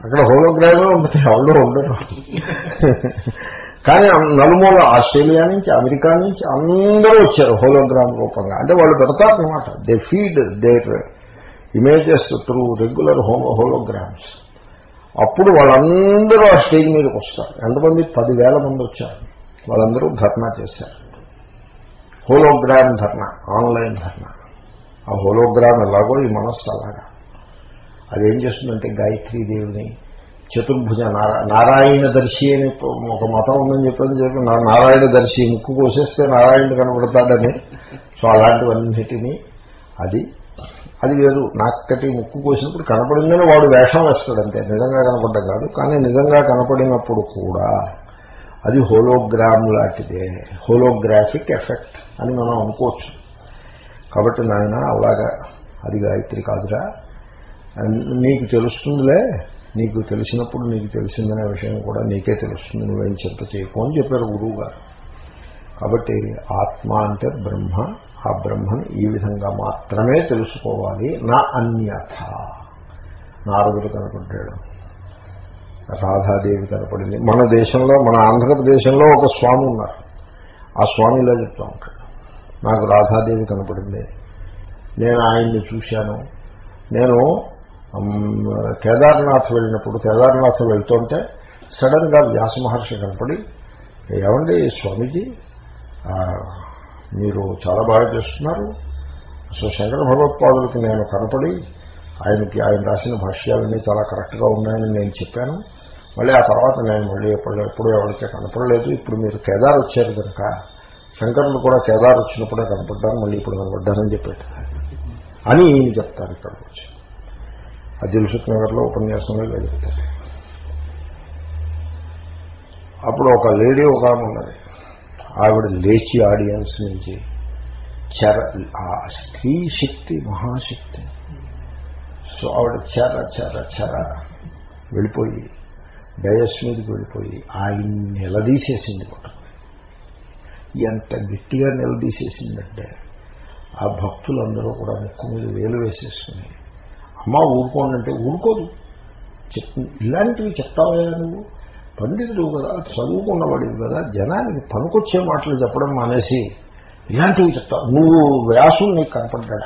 అక్కడ హోలోగ్రామే ఉంటుంది ఎవరో ఉండరు. కానీ నలుమూల ఆస్ట్రేలియా నుంచి అమెరికా నుంచి అందరూ వచ్చారు హోలోగ్రామ్ రూపంగా. అంటే వాళ్ళు పెడతారనమాట they feed their images through regular homo holograms అప్పుడు వాళ్ళందరూ ఆ స్టేజ్ మీదకి వస్తారు. ఎంతమంది? పదివేల మంది వచ్చారు. వాళ్ళందరూ ధర్నా చేశారు. Hologram dharna online dharna. ఆ హోలోగ్రామ్ ఎలాగో ఈ మనస్సు అలాగా. అదేం చేస్తుందంటే గాయత్రీ దేవుని చతుర్భుజ నారాయణ దర్శి అని ఒక మతం ఉందని చెప్పని చెప్పి నా- నారాయణ దర్శి ముక్కు కోసేస్తే నారాయణుడు కనబడతాడని. సో అలాంటివన్నిటినీ అది అది లేదు నాక్కటి ముక్కు కోసినప్పుడు కనపడిందని వాడు వేషం వేస్తాడు అంతే. నిజంగా కనపడ్డం కాదు కానీ నిజంగా కనపడినప్పుడు కూడా అది హోలోగ్రామ్ లాంటిదే. హోలోగ్రాఫిక్ ఎఫెక్ట్ అని మనం అనుకోవచ్చు. కాబట్టి నాయన అలాగా అది గాయత్రి కాదురా. నీకు తెలుస్తుందిలే నీకు తెలిసినప్పుడు నీకు తెలిసిందనే విషయం కూడా నీకే తెలుస్తుంది. నువ్వేం చెప్ప చేయకు అని చెప్పారు గురువు గారు. కాబట్టి ఆత్మ అంటే బ్రహ్మ ఆ బ్రహ్మను ఈ విధంగా మాత్రమే తెలుసుకోవాలి. నా అన్యథ. నారదుడు కనపడ్డాడు. రాధాదేవి కనపడింది. మన దేశంలో మన ఆంధ్రప్రదేశంలో ఒక స్వామి ఉన్నారు. ఆ స్వామి ఇలా చెప్తా ఉంటాడు. నాకు రాధాదేవి కనపడింది. నేను ఆయన్ని చూశాను. నేను కేదార్నాథ్ వెళ్ళినప్పుడు కేదార్నాథ్ వెళ్తుంటే సడన్గా వ్యాస మహర్షి కనపడి ఏమండి స్వామీజీ మీరు చాలా బాగా చేస్తున్నారు. సో శంకర భగవత్పాదులకి నేను కనపడి ఆయనకి ఆయన రాసిన భాష్యాలన్నీ చాలా కరెక్ట్గా ఉన్నాయని నేను చెప్పాను. మళ్ళీ ఆ తర్వాత నేను మళ్ళీ ఎప్పుడు ఎప్పుడూ ఎవరికే కనపడలేదు. ఇప్పుడు మీరు కేదార్ వచ్చారు కనుక శంకరులు కూడా కేదార్ వచ్చినప్పుడే కనపడ్డాను మళ్ళీ ఇప్పుడు కనపడ్డానని చెప్పాడు అని ఈయన చెప్తారు ఇక్కడ వచ్చి. ఆ దిల్సుఖ్ నగర్లో ఉపన్యాసంలో ఇలా అప్పుడు ఒక లేడీ ఒక ఆమె ఉన్నది. ఆవిడ లేచి ఆడియన్స్ నుంచి చెర ఆ స్త్రీ శక్తి మహాశక్తి. సో ఆవిడ చెర చెర చెర వెళ్ళిపోయి డయస్ మీదకి వెళ్ళిపోయి ఆయన్ని నిలదీసేసింది కూడా ఎంత గట్టిగా నిలదీసేసిందంటే ఆ భక్తులందరూ కూడా ముక్కు మీద వేలు వేసేసుకుని అమ్మ ఊరుకోండి అంటే ఊరుకోదు. చెప్ ఇలాంటివి చెప్తావా నువ్వు? పండితుడు కదా చదువుకున్నవాడివి కదా జనానికి పనికొచ్చే మాటలు చెప్పడం మానేసి ఇలాంటివి చెప్తావు నువ్వు వ్యాసుడు నీకు కనపడ్డా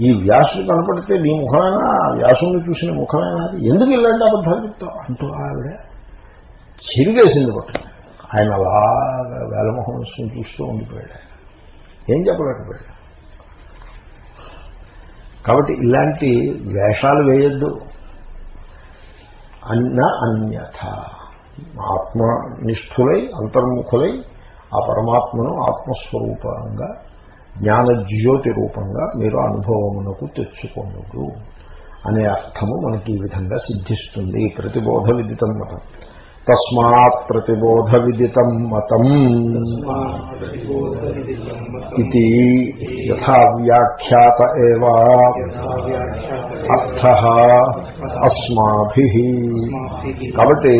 ఈ వ్యాసుడు కనపడితే నీ ముఖమైనా? వ్యాసుని చూసిన ముఖమైనా? ఎందుకు ఇలాంటి అబద్ధాలు చెప్తావు? అంటూ ఆవిడ చిరిగేసింది పట్టు. ఆయన అలాగా వేలమొహం చూస్తూ ఉండిపోయాడు. ఏం చెప్పలేకపోయాడు? కాబట్టి ఇలాంటి వేషాలు వేయద్దు. అన్న అన్యథ. ఆత్మనిష్ఠులై అంతర్ముఖులై ఆ పరమాత్మను ఆత్మస్వరూపంగా జ్ఞానజ్యోతి రూపంగా మీరు అనుభవమునకు తెచ్చుకోండు అనే అర్థము మనకి ఈ విధంగా సిద్ధిస్తుంది. ప్రతిబోధ విదితం మతం. తస్మాత్ ప్రతిబోధ విదితం మతం ఇది యథా వ్యాఖ్యాత ఏవా అర్థ అస్మాభి. కాబట్టి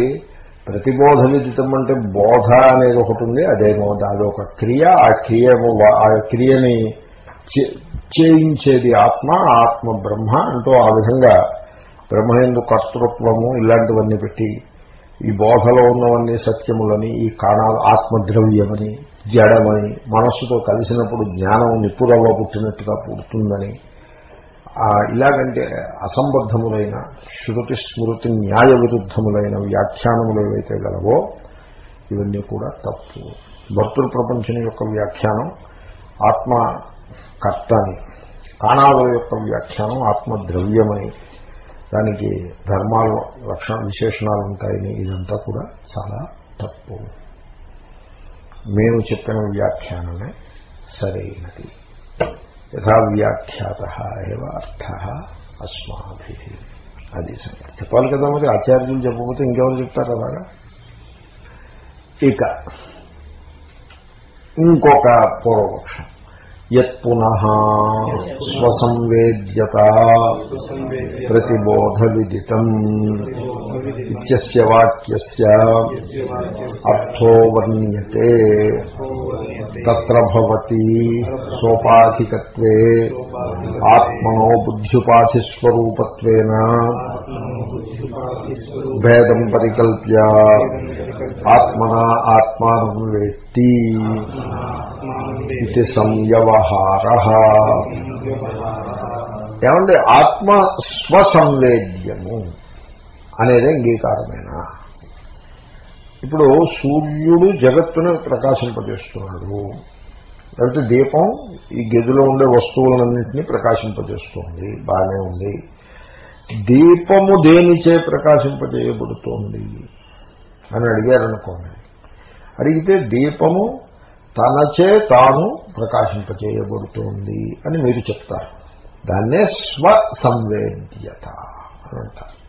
ప్రతిబోధ విదితం అంటే బోధ అనేది ఒకటి ఉంది అదేమో దాని ఒక క్రియ ఆ క్రియ ఆ క్రియని చేయించేది ఆత్మ ఆత్మ బ్రహ్మ అంటూ ఆ విధంగా బ్రహ్మయందు కర్తృత్వము ఇలాంటివన్నీ పెట్టి ఈ బోధలో ఉన్నవన్నీ సత్యములని ఈ కాణాలు ఆత్మద్రవ్యమని జడమని మనస్సుతో కలిసినప్పుడు జ్ఞానం నిపురవ్వ పుట్టినట్టుగా పుడుతుందని ఇలాగంటే అసంబద్ధములైన శృతి స్మృతి న్యాయ విరుద్ధములైన వ్యాఖ్యానములు ఏవైతే గలవో ఇవన్నీ కూడా తప్పు. భక్తుల ప్రపంచం యొక్క వ్యాఖ్యానం ఆత్మ కర్తని కాణాదుల యొక్క వ్యాఖ్యానం ఆత్మ ద్రవ్యమని దానికి ధర్మాలు లక్షణ విశేషణాలు ఉంటాయని ఇదంతా కూడా చాలా తప్పు. మేము చెప్పిన వ్యాఖ్యానమే సరైనది. యథా వ్యాఖ్యాత ఏవ అర్థ అస్మాభి. అది సంగతి. చెప్పాలి కదా మరి ఆచార్యులు చెప్పకపోతే ఇంకెవరు చెప్తారు అలాగా? ఇక ఇంకొక పూర్వపక్షం. యత్ పునః స్వసంవేద్యత ప్రతిబోధ విదితం ఇత్యస్య వాక్యస్య అర్థో వర్ణ్యతే తత్ర భవతి సోపాధికత్వే ఆత్మనో బుద్ధ్యుపాధిస్వరూపత్వేన భేదం పరికల్ప్య. ఆత్మనా ఆత్మానం వేత్తి ఇది సంవ్యవహార. ఏమంటే ఆత్మ స్వసంవేద్యము అనేది అంగీకారమేనా? ఇప్పుడు సూర్యుడు జగత్తును ప్రకాశింపజేస్తున్నాడు. లేకపోతే దీపం ఈ గదిలో ఉండే వస్తువులన్నింటినీ ప్రకాశింపజేస్తుంది. బాగానే ఉంది. దీపము దేనిచే ప్రకాశింపజేయబడుతోంది? అని అడిగారనుకోండి. అడిగితే దీపము తనచే తాను ప్రకాశింపచేయబడుతోంది అని మీరు చెప్తారు. దాన్నే స్వసంవేద్యత అని అంటారు.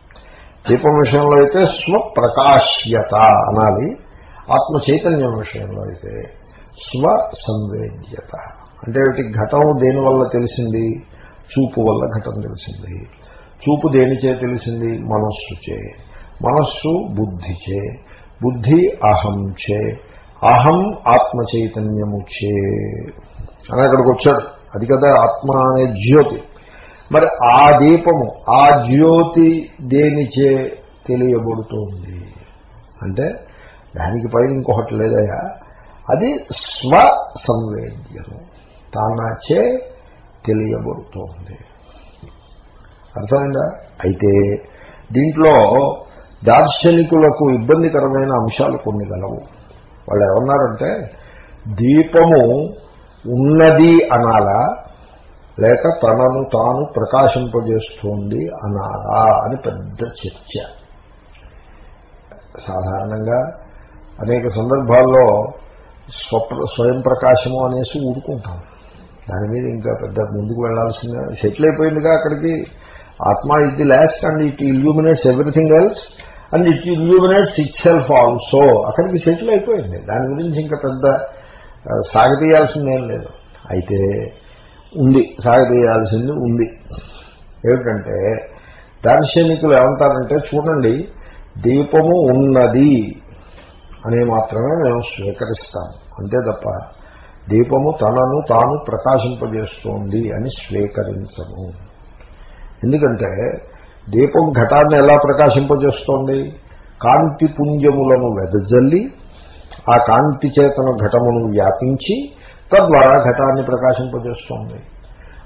దీపం విషయంలో అయితే స్వప్రకాశ్యత అనాలి. ఆత్మ చైతన్యం విషయంలో అయితే స్వసంవేద్యత. అంటే వీటి ఘటం దేనివల్ల తెలిసింది? చూపు వల్ల ఘటం తెలిసింది. చూపు దేనిచే తెలిసింది? మనస్సుచే మనస్సు బుద్ధిచే బుద్ధి అహం చే. అహం ఆత్మ చైతన్యము చే. అని అక్కడికి వచ్చాడు. అది కదా ఆత్మ అనే జ్యోతి. మరి ఆ దీపము ఆ జ్యోతి దేనిచే తెలియబడుతోంది? అంటే దానికి పైన ఇంకొకటి లేదయా అది స్వ సంవేద్యము. తానాచే తెలియబడుతోంది. అర్థమైందా? అయితే దీంట్లో దార్శనికులకు ఇబ్బందికరమైన అంశాలు కొన్ని గలవు. వాళ్ళు ఏమన్నారంటే దీపము ఉన్నది అనాలా లేక తనను తాను ప్రకాశింపజేస్తోంది అనాలా అని పెద్ద చర్చ. సాధారణంగా అనేక సందర్భాల్లో స్వప్ర స్వయం ప్రకాశము అనేసి ఊరుకుంటాం. దాని మీద ఇంకా పెద్ద ముందుకు వెళ్ళాల్సిన సెటిల్ అయిపోయిందిగా అక్కడికి. ఆత్మ it the last and it illuminates everything else and it illuminates itself also అక్కడికి సెటిల్ అయిపోయింది. దాని గురించి ఇంకా పెద్ద సాగతీయాల్సిందేం లేదు. అయితే ఉంది సాగతీయాల్సింది ఉంది. ఏమిటంటే దార్శనికులు ఏమంటారంటే చూడండి దీపము ఉన్నది అని మాత్రమే మేము స్వీకరిస్తాము. అంతే తప్ప దీపము తనను తాను ప్రకాశింపజేస్తోంది అని స్వీకరించము. ఎందుకంటే దీపం ఘటాన్ని ఎలా ప్రకాశింపజేస్తోంది? కాంతి పుంజములను వెదజల్లి ఆ కాంతి చేతన ఘటమును వ్యాపించి తద్వారా ఘటాన్ని ప్రకాశింపజేస్తోంది.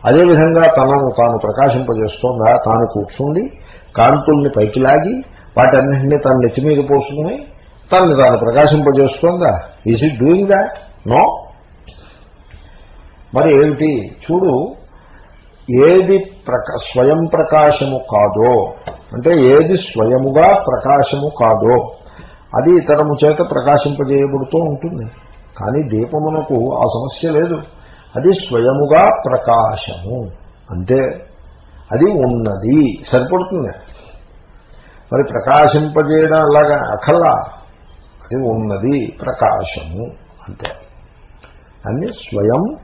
అదేవిధంగా తనను తాను ప్రకాశింపజేస్తోందా? తాను కూర్చుండి కాంతుల్ని పైకి లాగి వాటన్నింటినీ తన నెత్తి మీద పోసుకుని తనని తాను ప్రకాశింపజేస్తోందా? Is it doing that no మరి ఏమిటి? చూడు ఏది ప్రకా స్వయం ప్రకాశము కాదో అంటే ఏది స్వయముగా ప్రకాశము కాదో అది ఇతరము చేత ప్రకాశింపజేయబడుతూ ఉంటుంది. కానీ దీపమునకు ఆ సమస్య లేదు. అది స్వయముగా ప్రకాశము. అంతే. అది ఉన్నది. సరిపడుతుంది. మరి ప్రకాశింపజేయడం అలాగా అఖల్లా అది ఉన్నది ప్రకాశము. అంతే. అన్ని స్వయం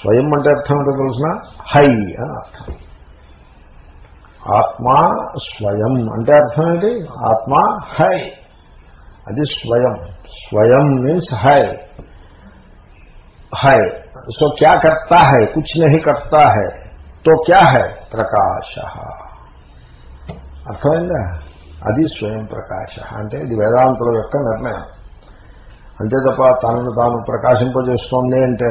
స్వయం అంటే అర్థం ఏంటో తెలిసిన? హై అని అర్థం. ఆత్మ స్వయం అంటే అర్థమేంటి ఏంటి ఆత్మ హై అది స్వయం స్వయం మీన్స్ హై హై సో క్యా కర్తా హై కుచ్ నహి కర్తా హై తో క్యా హై ప్రకాశ అర్థమైందా అది స్వయం ప్రకాశ అంటే ఇది వేదాంతుల యొక్క నిర్ణయం అంతే తప్ప తనను తాను ప్రకాశింపజేస్తోంది అంటే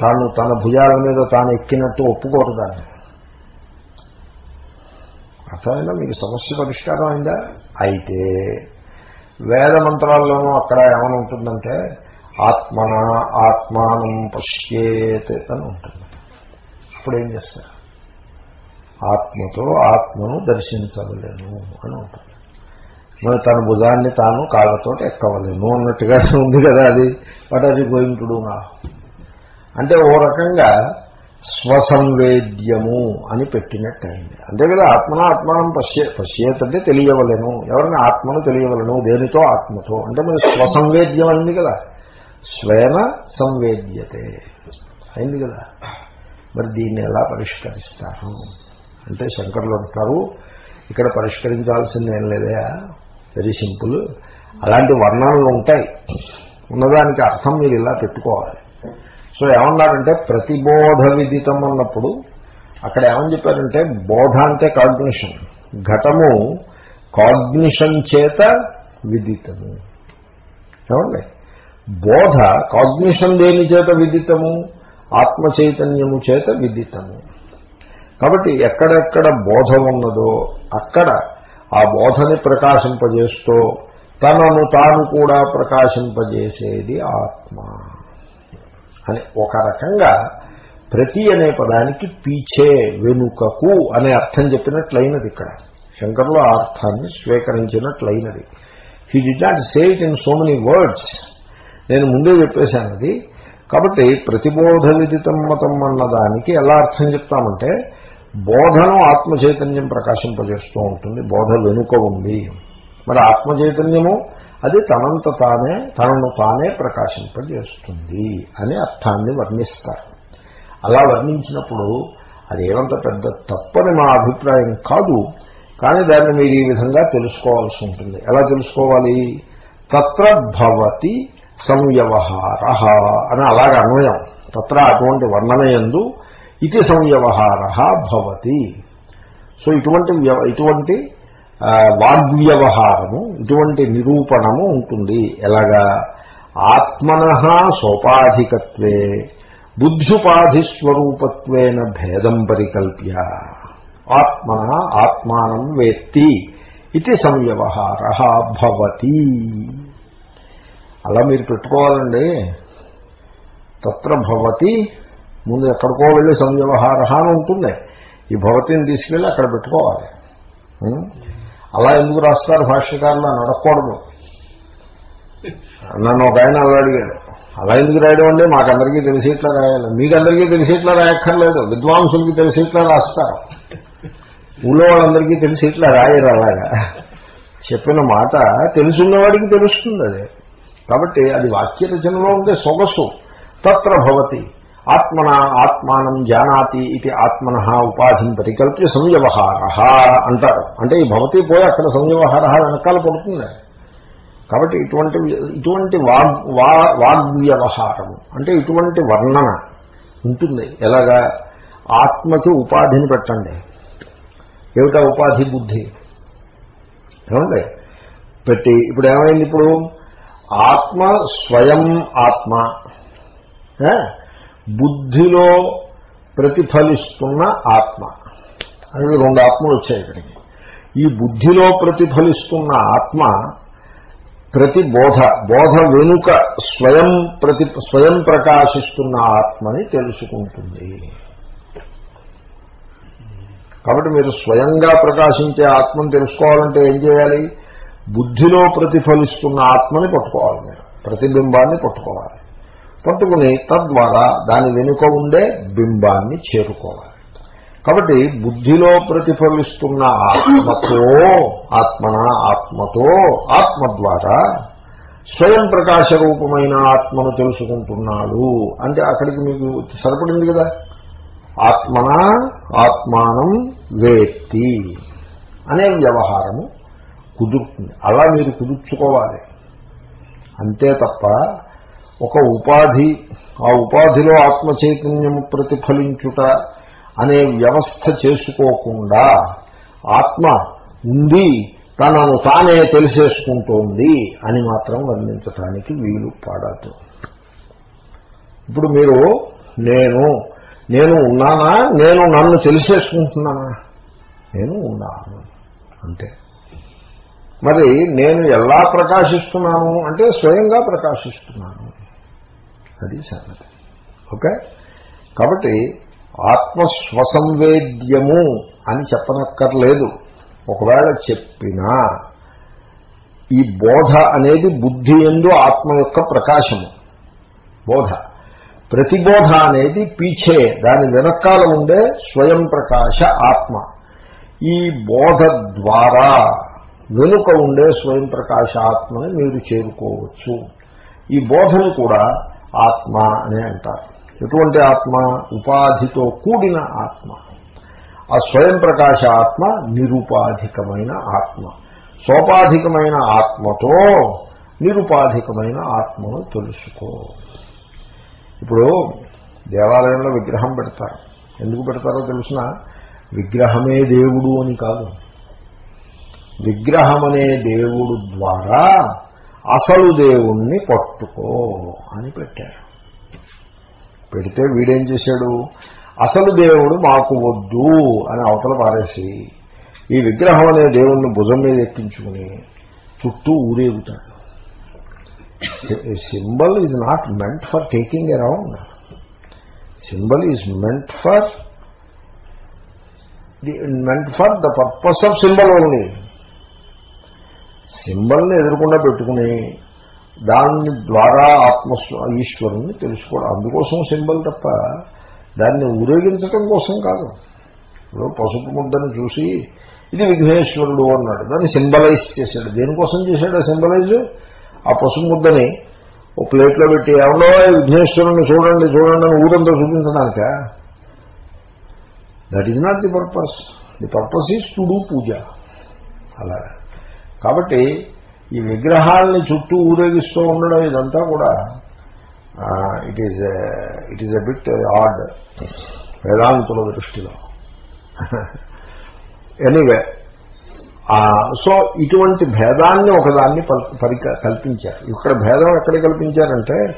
తాను తన భుజాల మీద తాను ఎక్కినట్టు ఒప్పుకోరు దాన్ని అర్థమైందా? మీకు సమస్య పరిష్కారం అయిందా? అయితే వేద మంత్రాల్లోనూ అక్కడ ఏమైనా ఉంటుందంటే ఆత్మన ఆత్మానం పశ్యేత్ అని ఉంటుంది. అప్పుడు ఏం చేస్తారు? ఆత్మతో ఆత్మను దర్శించవలేను అని ఉంటుంది. మరి తన భుజాన్ని తాను కాళ్ళతో ఎక్కవలేను అన్నట్టుగా ఉంది కదా అది. బట్ అది గోయింగ్ టు డూ నా అంటే ఓ రకంగా స్వసంవేద్యము అని పెట్టినట్టయింది. అంతే కదా ఆత్మన ఆత్మానం పశ్యే పశ్యేతంటే తెలియవలను. ఎవరిని ఆత్మను తెలియవలను? దేనితో ఆత్మతో? అంటే మరి స్వసంవేద్యం అయింది కదా. స్వేన సంవేద్యతే. అయింది కదా. మరి దీన్ని ఎలా పరిష్కరిస్తారు? అంటే శంకర్లు అంటారు ఇక్కడ పరిష్కరించాల్సింది ఏం లేదా. వెరీ సింపుల్ అలాంటి వర్ణనలు ఉంటాయి. ఉన్నదానికి అర్థం మీరు ఇలా పెట్టుకోవాలి. సో ఏమన్నారంటే ప్రతిబోధ విదితం అన్నప్పుడు అక్కడ ఏమని చెప్పారంటే బోధ అంటే కాగ్నిషన్. ఘటము కాగ్నిషన్ చేత విదితము. ఏమండి? బోధ కాగ్నిషన్ దేని చేత విదితము? ఆత్మ చైతన్యము చేత విదితము. కాబట్టి ఎక్కడెక్కడ బోధ ఉన్నదో అక్కడ ఆ బోధని ప్రకాశింపజేస్తూ తనను తాను కూడా ప్రకాశింపజేసేది ఆత్మ. అని ఒక రకంగా ప్రతి అనే పదానికి పీచే వెనుకకు అనే అర్థం చెప్పినట్లయినది ఇక్కడ. శంకర్లో ఆ అర్థాన్ని స్వీకరించినట్లయినది. He did not say it in so many words నేను ముందే చెప్పేశాను అది కాబట్టి ప్రతిబోధ విదితం మతం అన్నదానికి ఎలా అర్థం చెప్తామంటే బోధను ఆత్మచైతన్యం ప్రకాశింపజేస్తూ ఉంటుంది. బోధ వెనుక ఉంది. మరి ఆత్మచైతన్యము అది తనంత తానే తనను తానే ప్రకాశింపజేస్తుంది అనే అర్థాన్ని వర్ణిస్తారు. అలా వర్ణించినప్పుడు అదేమంత పెద్ద తప్పని మా అభిప్రాయం కాదు కానీ దాన్ని మీరు ఈ విధంగా తెలుసుకోవాల్సి ఉంటుంది. ఎలా తెలుసుకోవాలి? తత్ర భవతి సంవ్యవహార అని అలాగ అన్వయం. తత్ర అటువంటి వర్ణనయందు ఇది సంవ్యవహార భవతి. సో ఇటువంటి ఇటువంటి వాగ్వ్యవహారము ఇటువంటి నిరూపణము ఉంటుంది. ఎలాగా? ఆత్మన సోపాధికత్వే బుద్ధ్యుపాధిస్వరూపత్వేన భేదం పరికల్ప్య. ఆత్మన ఆత్మానం వేత్తి ఇది సంవ్యవహార భవతి. అలా మీరు పెట్టుకోవాలండి. తత్ర భవతి ముందు ఎక్కడికో వెళ్ళి సంవ్యవహార అని ఉంటుంది. ఈ భవతిని తీసుకెళ్ళి అక్కడ పెట్టుకోవాలి. అలా ఎందుకు రాస్తారు భాష్యకారులు? అని అడగకూడదు. నన్ను ఒక ఆయన అలా అడిగాడు. అలా ఎందుకు రాయడం అండి మాకందరికీ తెలిసి ఇట్లా రాయాలి. మీకందరికీ తెలిసి ఇట్లా రాయక్కర్లేదు. విద్వాంసులకి తెలిసి ఇట్లా రాస్తారు. ఊళ్ళో వాళ్ళందరికీ తెలిసి ఇట్లా రాయరు అలాగా. చెప్పిన మాట తెలుసున్నవాడికి తెలుస్తుంది అది. కాబట్టి అది వాక్య రచనలో ఉండే సొగసు. తత్ర భవతి. ఆత్మన ఆత్మానం జానాతి ఇది ఆత్మన ఉపాధిని పరికల్ప్య సంవ్యవహార అంటారు. అంటే ఈ భవతి పోయి అక్కడ సంవ్యవహార వెనకాల పడుతుంది. కాబట్టి ఇటువంటి ఇటువంటి వాగ్ వాగ్వ్యవహారము అంటే ఇటువంటి వర్ణన ఉంటుంది. ఎలాగా? ఆత్మకి ఉపాధిని పెట్టండి. ఏమిటా ఉపాధి బుద్ధి? ఏమండి? పెట్టి ఇప్పుడు ఏమైంది ఇప్పుడు? ఆత్మ స్వయం ఆత్మ. బుద్ధిలో ప్రతిఫలిస్తున్న ఆత్మ. అనేది రెండు ఆత్మలు వచ్చాయి ఇక్కడికి. ఈ బుద్ధిలో ప్రతిఫలిస్తున్న ఆత్మ ప్రతి బోధ బోధ వెనుక స్వయం ప్రతి స్వయం ప్రకాశిస్తున్న ఆత్మని తెలుసుకుంటుంది. కాబట్టి మీరు స్వయంగా ప్రకాశించే ఆత్మను తెలుసుకోవాలంటే ఏం చేయాలి? బుద్ధిలో ప్రతిఫలిస్తున్న ఆత్మని పట్టుకోవాలి మీరు. ప్రతిబింబాన్ని పట్టుకోవాలి. పట్టుకుని తద్వారా దాని వెనుక ఉండే బింబాన్ని చేరుకోవాలి. కాబట్టి బుద్ధిలో ప్రతిఫలిస్తున్న ఆత్మతో ఆత్మన ఆత్మతో ఆత్మ ద్వారా స్వయం ప్రకాశ రూపమైన ఆత్మను తెలుసుకుంటున్నాడు. అంటే అక్కడికి మీకు సరిపడింది కదా? ఆత్మన ఆత్మానం వేత్తి అనే వ్యవహారము కుదురుతుంది. అలా మీరు కుదుర్చుకోవాలి. అంతే తప్ప ఒక ఉపాధి ఆ ఉపాధిలో ఆత్మ చైతన్యము ప్రతిఫలించుట అనే వ్యవస్థ చేసుకోకుండా ఆత్మ ఉంది తనను తానే తెలిసేసుకుంటోంది అని మాత్రం వర్ణించటానికి వీలు పాడదు. ఇప్పుడు మీరు నేను నేను ఉన్నానా? నేను నన్ను తెలిసేసుకుంటున్నానా? నేను ఉన్నాను అంతే. మరి నేను ఎలా ప్రకాశిస్తున్నాను? అంటే స్వయంగా ప్రకాశిస్తున్నాను. అది సంగతి. ఓకే? కాబట్టి ఆత్మస్వసంవేద్యము అని చెప్పనక్కర్లేదు. ఒకవేళ చెప్పినా ఈ బోధ అనేది బుద్ధి ఎందు ఆత్మ యొక్క ప్రకాశము. బోధ. ప్రతిబోధ అనేది పీచే దాని వెనకాల ఉండే స్వయం ప్రకాశ ఆత్మ. ఈ బోధ ద్వారా వెనుక ఉండే స్వయం ప్రకాశ ఆత్మని మీరు చేరుకోవచ్చు. ఈ బోధను కూడా ఆత్మ అని అంటారు. ఎటువంటి ఆత్మ? ఉపాధితో కూడిన ఆత్మ. ఆ స్వయం ప్రకాశ ఆత్మ నిరుపాధికమైన ఆత్మ. సోపాధికమైన ఆత్మతో నిరుపాధికమైన ఆత్మను తెలుసుకో. ఇప్పుడు దేవాలయంలో విగ్రహం పెడతారు. ఎందుకు పెడతారో తెలిసిన? విగ్రహమే దేవుడు అని కాదు. విగ్రహం అనే దేవుడు ద్వారా అసలు దేవుణ్ణి పట్టుకో అని పెట్టారు. పెడితే వీడేం చేశాడు? అసలు దేవుడు మాకు వద్దు అని అవతల పారేసి ఈ విగ్రహం అనే దేవుణ్ణి భుజం మీద ఎక్కించుకుని చుట్టూ ఊరేగుతాడు. Symbol is not meant for taking around symbol is meant for the meant for the purpose of symbol only సింబల్ని ఎదురకుండా పెట్టుకుని దాని ద్వారా ఆత్మస్వ ఈశ్వరుణ్ణి తెలుసుకోవడం. అందుకోసం సింబల్ తప్ప దాన్ని ఊరేగించటం కోసం కాదు. ఇప్పుడు పసుపు ముద్దను చూసి ఇది విఘ్నేశ్వరుడు అన్నాడు. దాన్ని సింబలైజ్ చేశాడు. దేనికోసం చేశాడు ఆ సింబలైజ్? ఆ పసుపు ముద్దని ఓ ప్లేట్లో పెట్టి ఎవరో విఘ్నేశ్వరుని చూడండి చూడండి అని ఊరంతా చూపించడానిక? That is not the purpose the purpose is to do puja. అలాగా కాబట్టి ఈ విగ్రహాలని చుట్టూ ఊరేగిస్తూ ఉండడం ఇదంతా కూడా it is it is a bit odd వేదాంతుల దృష్టిలో. ఎనీవే సో ఇటువంటి భేదాన్ని ఒకదాన్ని పల్- పరిక కల్పించారు. ఇక్కడ భేదం ఎక్కడ కల్పించారంటే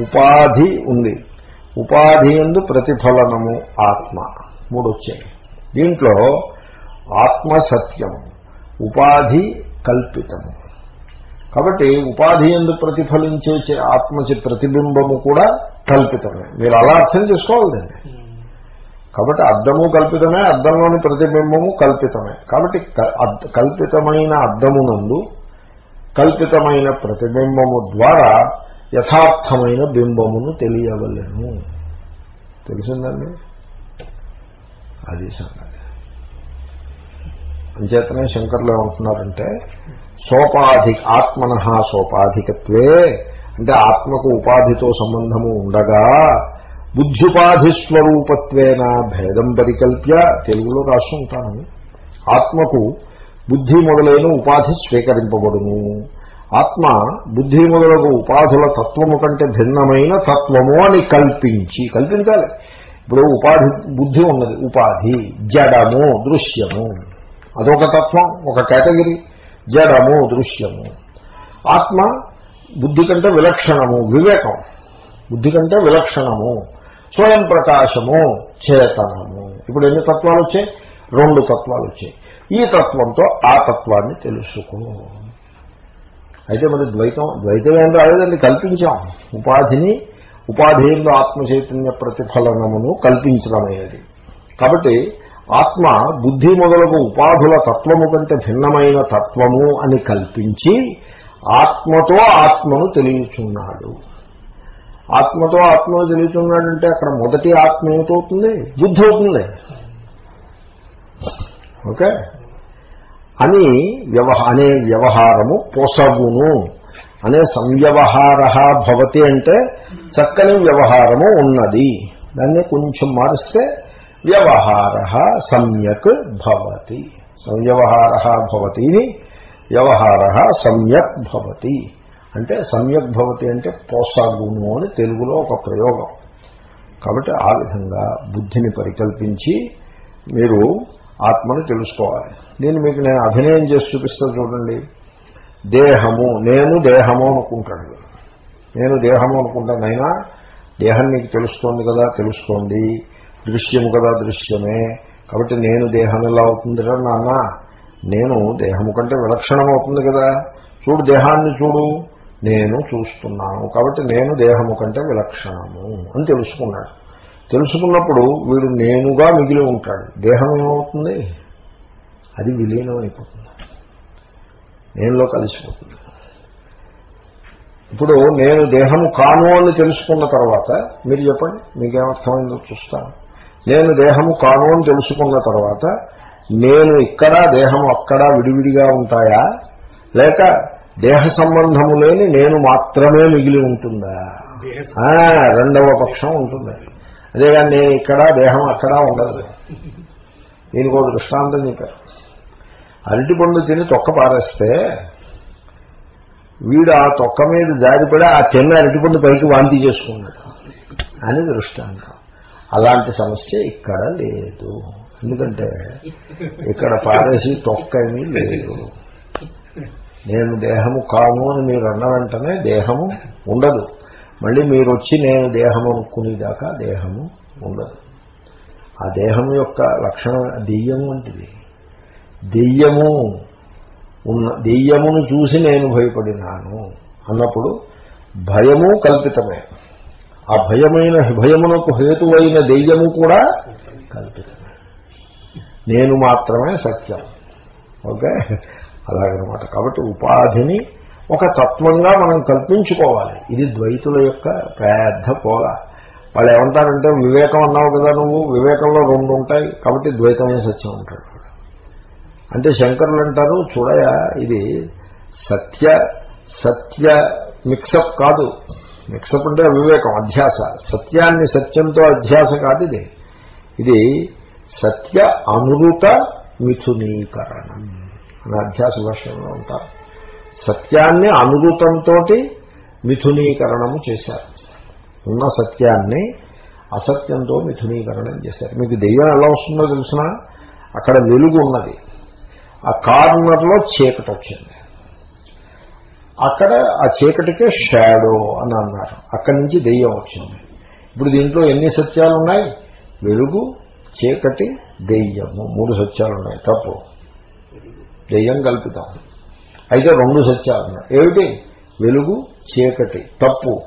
ఉపాధి ఉంది. ఉపాధి ఎందు ప్రతిఫలనము ఆత్మ. మూడు వచ్చాయి దీంట్లో ఆత్మ సత్యం. ఉపాధి కల్పితము. కాబట్టి ఉపాధి ఎందు ప్రతిఫలించే ఆత్మచి ప్రతిబింబము కూడా కల్పితమే. మీరు అలా అర్థం చేసుకోవాలి కాబట్టి అర్థము కల్పితమే అర్థంలోని ప్రతిబింబము కల్పితమే. కాబట్టి క- కల్పితమైన అర్థమునందు కల్పితమైన ప్రతిబింబము ద్వారా యథార్థమైన బింబమును తెలియవలను. తెలిసిందండి? అది సంగతి. అంచేతనే శంకర్లు ఏమంటున్నారంటే సోపాధి ఆత్మన సోపాధికత్వే. అంటే ఆత్మకు ఉపాధితో సంబంధము ఉండగా బుద్ధ్యుపాధి స్వరూపత్వేన భేదం పరికల్ప్య. తెలుగులో రాస్తుంటాను ఆత్మకు బుద్ధి మొదలైన ఉపాధి స్వీకరింపబడును. ఆత్మ బుద్ధి మొదలగు ఉపాధుల తత్వము కంటే భిన్నమైన తత్వము అని కల్పించి కల్పించాలి. ఇప్పుడు ఉపాధి బుద్ధి ఉన్నది. ఉపాధి జడము దృశ్యము. అదొక తత్వం ఒక కేటగిరీ. జడము దృశ్యము. ఆత్మ బుద్ధి కంటే విలక్షణము వివేకం. బుద్ధి కంటే విలక్షణము. స్వయం ప్రకాశము చేతనము. ఇప్పుడు ఎన్ని తత్వాలు వచ్చాయి? రెండు తత్వాలు వచ్చాయి. ఈ తత్వంతో ఆ తత్వాన్ని తెలుసుకో అయితే మరి ద్వైతం ద్వైతం ఏం రాలేదండి కల్పించాం. ఉపాధిని ఉపాధేయంలో ఆత్మ చైతన్య ప్రతిఫలనమును కల్పించడమయ్యేది కాబట్టి ఆత్మ బుద్ధి మొదలగు ఉపాధుల తత్వము కంటే భిన్నమైన తత్వము అని కల్పించి ఆత్మతో ఆత్మను తెలియచున్నాడు. ఆత్మతో ఆత్మను తెలియచున్నాడంటే అక్కడ మొదటి ఆత్మ ఏమిటవుతుంది? బుద్ధి అవుతుంది ఓకే? అని వ్యవహ అనే వ్యవహారము పొసగును. అనే సంవ్యవహార భవతి అంటే చక్కని వ్యవహారము ఉన్నది. దాన్ని కొంచెం మారిస్తే వ్యవహార సమ్యక్ భవతి. సంవ్యవహార భవతి వ్యవహార సమ్యక్ భవతి. అంటే సమ్యక్ భవతి అంటే పోసాగును అని తెలుగులో ఒక ప్రయోగం. కాబట్టి ఆ విధంగా బుద్ధిని పరికల్పించి మీరు ఆత్మను తెలుసుకోవాలి. నేను మీకు నేను అభినయం చేసి చూపిస్తా చూడండి. దేహము నేను దేహము అనుకుంటాడు. నేను దేహము అనుకుంటానైనా దేహం నీకు తెలుస్తోంది కదా తెలుస్తోంది. దృశ్యము కదా దృశ్యమే. కాబట్టి నేను దేహం ఎలా అవుతుంది నాన్న? నేను దేహము కంటే విలక్షణం అవుతుంది కదా. చూడు దేహాన్ని చూడు. నేను చూస్తున్నాను. కాబట్టి నేను దేహము కంటే విలక్షణము అని తెలుసుకున్నాడు. తెలుసుకున్నప్పుడు వీడు నేనుగా మిగిలి ఉంటాడు. దేహం ఏమవుతుంది? అది విలీనం అయిపోతుంది నేనులో కలిసిపోతుంది. ఇప్పుడు నేను దేహము కాను అని తెలుసుకున్న తర్వాత మీరు చెప్పండి మీకేమర్థమైందో చూస్తాను. నేను దేహము కాను అని తెలుసుకున్న తర్వాత నేను ఇక్కడ దేహము అక్కడ విడివిడిగా ఉంటాయా? లేక దేహ సంబంధము లేని నేను మాత్రమే మిగిలి ఉంటుందా? రెండవ పక్షం ఉంటుంది. అదేగాని నేను ఇక్కడ దేహం అక్కడ ఉండదు. దీనికి ఒక దృష్టాంతం చెప్పారు. అరటిపండు తిని తొక్క పారేస్తే వీడు ఆ తొక్క మీద జారిపడి ఆ తిన్న అరటిపండు పైకి వాంతి చేసుకున్నాడు. అని దృష్టాంతం. అలాంటి సమస్య ఇక్కడ లేదు. ఎందుకంటే ఇక్కడ పారేసి తొక్కేమీ లేదు. నేను దేహము కాను అని మీరు అన్న వెంటనే దేహము ఉండదు. మళ్ళీ మీరు వచ్చి నేను దేహము అనుకునేదాకా దేహము ఉండదు. ఆ దేహం యొక్క లక్షణం దెయ్యము వంటిది. దెయ్యము ఉన్న దెయ్యమును చూసి నేను భయపడినాను అన్నప్పుడు భయము కల్పితమే. ఆ భయమైన భయమునకు హేతువైన దెయ్యము కూడా కల్పితమే. నేను మాత్రమే సత్యం. ఓకే? అలాగనమాట. కాబట్టి ఉపాధిని ఒక తత్వంగా మనం కల్పించుకోవాలి. ఇది ద్వైతుల యొక్క పెద్ద పోల. వాళ్ళు ఏమంటారంటే వివేకం అన్నావు కదా నువ్వు వివేకంలో రెండు ఉంటాయి కాబట్టి ద్వైతమే సత్యం ఉంటాడు అంటే శంకరులు అంటారు చూడయా ఇది సత్య సత్య మిక్సప్ కాదు. మిక్సప్ అంటే వివేకం అధ్యాస. సత్యాన్ని సత్యంతో అధ్యాస కాదు ఇది. ఇది సత్య అనురుత మిథునీకరణం అని అధ్యాస భాషలో ఉంటారు. సత్యాన్ని అనురూతంతో మిథునీకరణము చేశారు. ఉన్న సత్యాన్ని అసత్యంతో మిథునీకరణం చేశారు. మీకు దెయ్యం ఎలా వస్తుందో తెలిసిన? అక్కడ వెలుగు ఉన్నది. ఆ కార్నర్లో చీకటి వచ్చింది అక్కడ ఆ చీకటికే షాడో అని అన్నారు. అక్కడి నుంచి దెయ్యం వచ్చింది. ఇప్పుడు దీంట్లో ఎన్ని సత్యాలు ఉన్నాయి? వెలుగు చీకటి దెయ్యము. మూడు సత్యాలు ఉన్నాయి. తప్పు. దెయ్యం కల్పితాం. అయితే రెండు సత్యాలు ఉన్నాయి. ఏమిటి? వెలుగు చీకటి. తప్పు.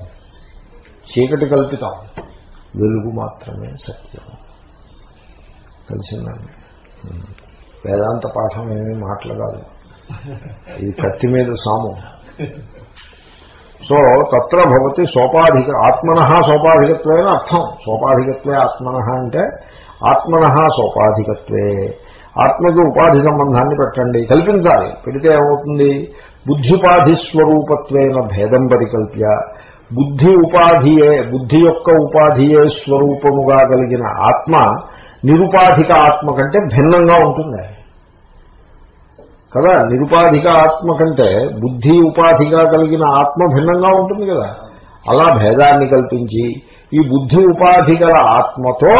చీకటి కల్పితాం. వెలుగు మాత్రమే సత్యం తెలిసిందండి? వేదాంత పాఠం ఏమీ మాటలు కాదు. ఇది కత్తి మీద సాము. సో తత్ర భవతి సోపాధిక ఆత్మన సోపాధికత్వే అర్థం. సోపాధికత్వే ఆత్మన అంటే ఆత్మన సోపాధికత్వే. ఆత్మకి ఉపాధి సంబంధాన్ని పెట్టండి. కల్పించాలి. పెడితే ఏమవుతుంది? బుద్ధిపాధి స్వరూపత్వేన భేదం పరికల్ప్య. బుద్ధి ఉపాధియే బుద్ధి యొక్క ఉపాధియే స్వరూపముగా కలిగిన ఆత్మ నిరుపాధిక ఆత్మ కంటే భిన్నంగా ఉంటుంది. కదా నిరుపాధిక ఆత్మ కంటే బుద్ధి ఉపాధిగా కలిగిన ఆత్మ భిన్నంగా ఉంటుంది కదా. అలా భేదాన్ని కల్పించి ఈ బుద్ధి ఉపాధి గల ఆత్మతో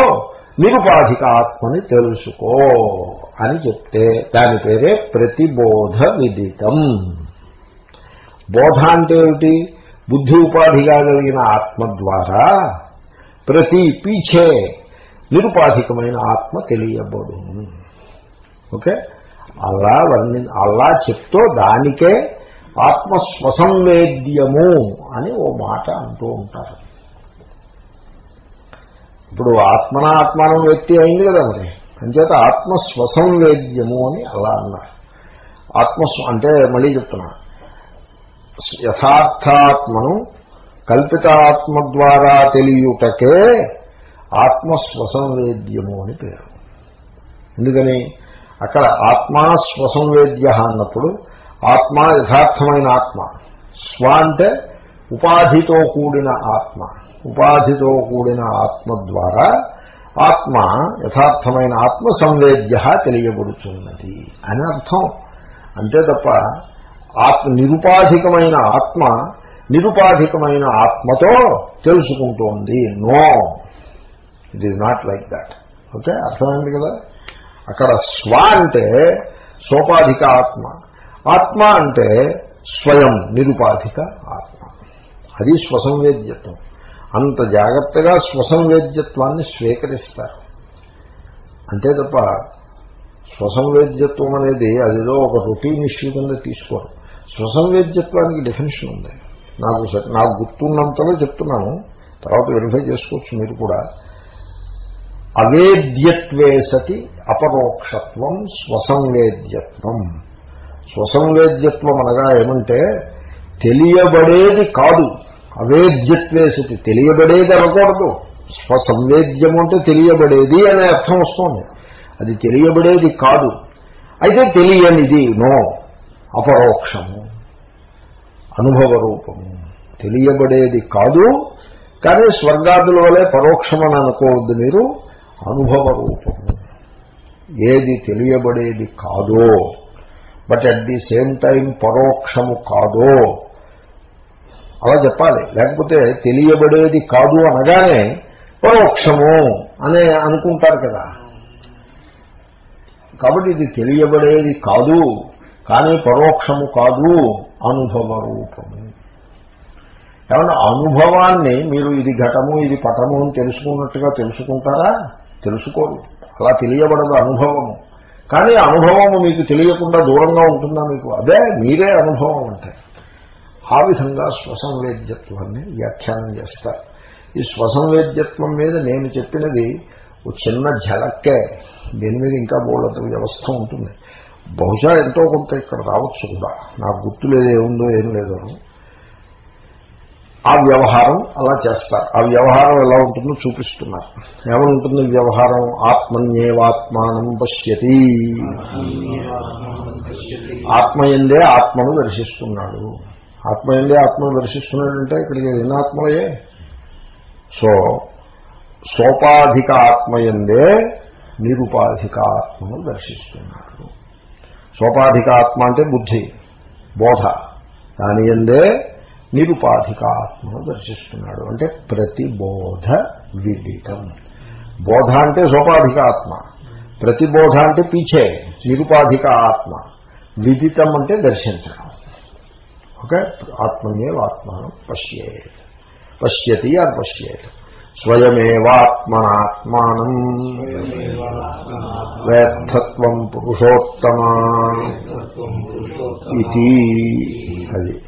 నిరుపాధిక ఆత్మని తెలుసుకో అని చెప్తే దాని పేరే ప్రతిబోధ విదితం. బోధ అంటే ఏమిటి బుద్ధి ఉపాధిగా కలిగిన ఆత్మ ద్వారా ప్రతి పీచే నిరుపాధికమైన ఆత్మ తెలియబడును. ఓకే? అలా వర్ణి అలా చెప్తూ దానికే ఆత్మ స్వసంవేద్యము అని ఓ మాట అంటూ ఉంటారు. ఇప్పుడు ఆత్మన ఆత్మానం వ్యక్తి అయింది కదా మరి. అంచేత ఆత్మస్వసంవేద్యము అని అలా అన్నారు. ఆత్మ అంటే మళ్ళీ చెప్తున్నా. యథార్థాత్మను కల్పితాత్మ ద్వారా తెలియుటకే ఆత్మస్వసంవేద్యము అని పేరు. ఎందుకని? అక్కడ ఆత్మా స్వసంవేద్య అన్నప్పుడు ఆత్మ యథార్థమైన ఆత్మ. స్వ అంటే ఉపాధితో కూడిన ఆత్మ. ఉపాధితో కూడిన ఆత్మ ద్వారా ఆత్మ యథార్థమైన ఆత్మ సంవేద్య తెలియబడుతున్నది అని అర్థం. అంతే తప్ప ఆత్మ నిరుపాధికమైన ఆత్మ నిరుపాధికమైన ఆత్మతో తెలుసుకుంటోంది. No. It is not like that okay? అర్థమైంది కదా? అక్కడ స్వ అంటే సోపాధిక ఆత్మ. ఆత్మ అంటే స్వయం నిరుపాధిక ఆత్మ. అది స్వసంవేద్యత్వం. అంత జాగ్రత్తగా స్వసంవేద్యత్వాన్ని స్వీకరిస్తారు. అంతే తప్ప స్వసంవేద్యత్వం అనేది అదేదో ఒక రొటీన్ ఇష్యూ కింద తీసుకోరు. స్వసంవేద్యత్వానికి డెఫినేషన్ ఉంది. నాకు నాకు గుర్తున్నంతలో చెప్తున్నాను. తర్వాత వెరిఫై చేసుకోవచ్చు మీరు కూడా. అవేద్యత్వే సతి అపరోక్షత్వం స్వసంవేద్యత్వం. స్వసంవేద్యత్వం అనగా ఏమంటే తెలియబడేది కాదు. అవేద్యత్వే సతి. తెలియబడేది అనకూడదు. స్వసంవేద్యం అంటే తెలియబడేది అనే అర్థం వస్తుంది. అది తెలియబడేది కాదు. అయితే తెలియనిది నో అపరోక్షము అనుభవ రూపము తెలియబడేది కాదు కానీ స్వర్గాదుల వలె పరోక్షమని అనుకోవద్దు మీరు. అనుభవ రూపము ఏది తెలియబడేది కాదో but at the same time పరోక్షము కాదో అలా చెప్పాలి. లేకపోతే తెలియబడేది కాదు అనగానే పరోక్షము అనే అనుకుంటారు కదా. కాబట్టి ఇది తెలియబడేది కాదు కానీ పరోక్షము కాదు అనుభవ రూపము ఏమన్నా అనుభవాన్ని మీరు ఇది ఘటము ఇది పటము అని తెలుసుకున్నట్టుగా తెలుసుకుంటారా? తెలుసుకోరు. అలా తెలియబడదు అనుభవము. కానీ అనుభవము మీకు తెలియకుండా దూరంగా ఉంటుందా మీకు? అదే మీరే అనుభవం అంటే. ఆ విధంగా స్వసంవేద్యత్వాన్ని వ్యాఖ్యానం చేస్తారు. ఈ స్వసంవేద్యత్వం మీద నేను చెప్పినది ఒక చిన్న ఝలక్కే. దీని మీద ఇంకా బోళ్ళంత వ్యవస్థ ఉంటుంది. బహుశా ఎంతో కొంత ఇక్కడ రావచ్చు కూడా. నాకు గుర్తు లేదు ఏముందో ఏం లేదో. ఆ వ్యవహారం అలా చేస్తారు. ఆ వ్యవహారం ఎలా ఉంటుందో చూపిస్తున్నారు. ఏమనుంటుంది వ్యవహారం? ఆత్మన్యేవాత్మానం పశ్యతి. ఆత్మయందే ఆత్మను దర్శిస్తున్నాడు. ఆత్మయందే ఆత్మను దర్శిస్తున్నాడంటే ఇక్కడికి ఎన్నాత్మలయే సో సోపాధిక ఆత్మయందే నిరుపాధిక ఆత్మను దర్శిస్తున్నాడు. సోపాధిక ఆత్మ అంటే బుద్ధి బోధ. దాని ఎందే నిరుపాధిక ఆత్మను దర్శిస్తున్నాడు. అంటే ప్రతిబోధ విదితం. బోధ అంటే సోపాధిక ఆత్మ ప్రతిబోధ అంటే పీచే నిరుపాధిక ఆత్మ విదితం అంటే దర్శించడం. ఓకే? ఆత్మనే ఆత్మానం పశ్యేత్. పశ్యతి అని పశ్యేత్. స్వయమేవాత్మనాత్మానం. వేత్తత్వం పురుషోత్తమా. ఇది అది.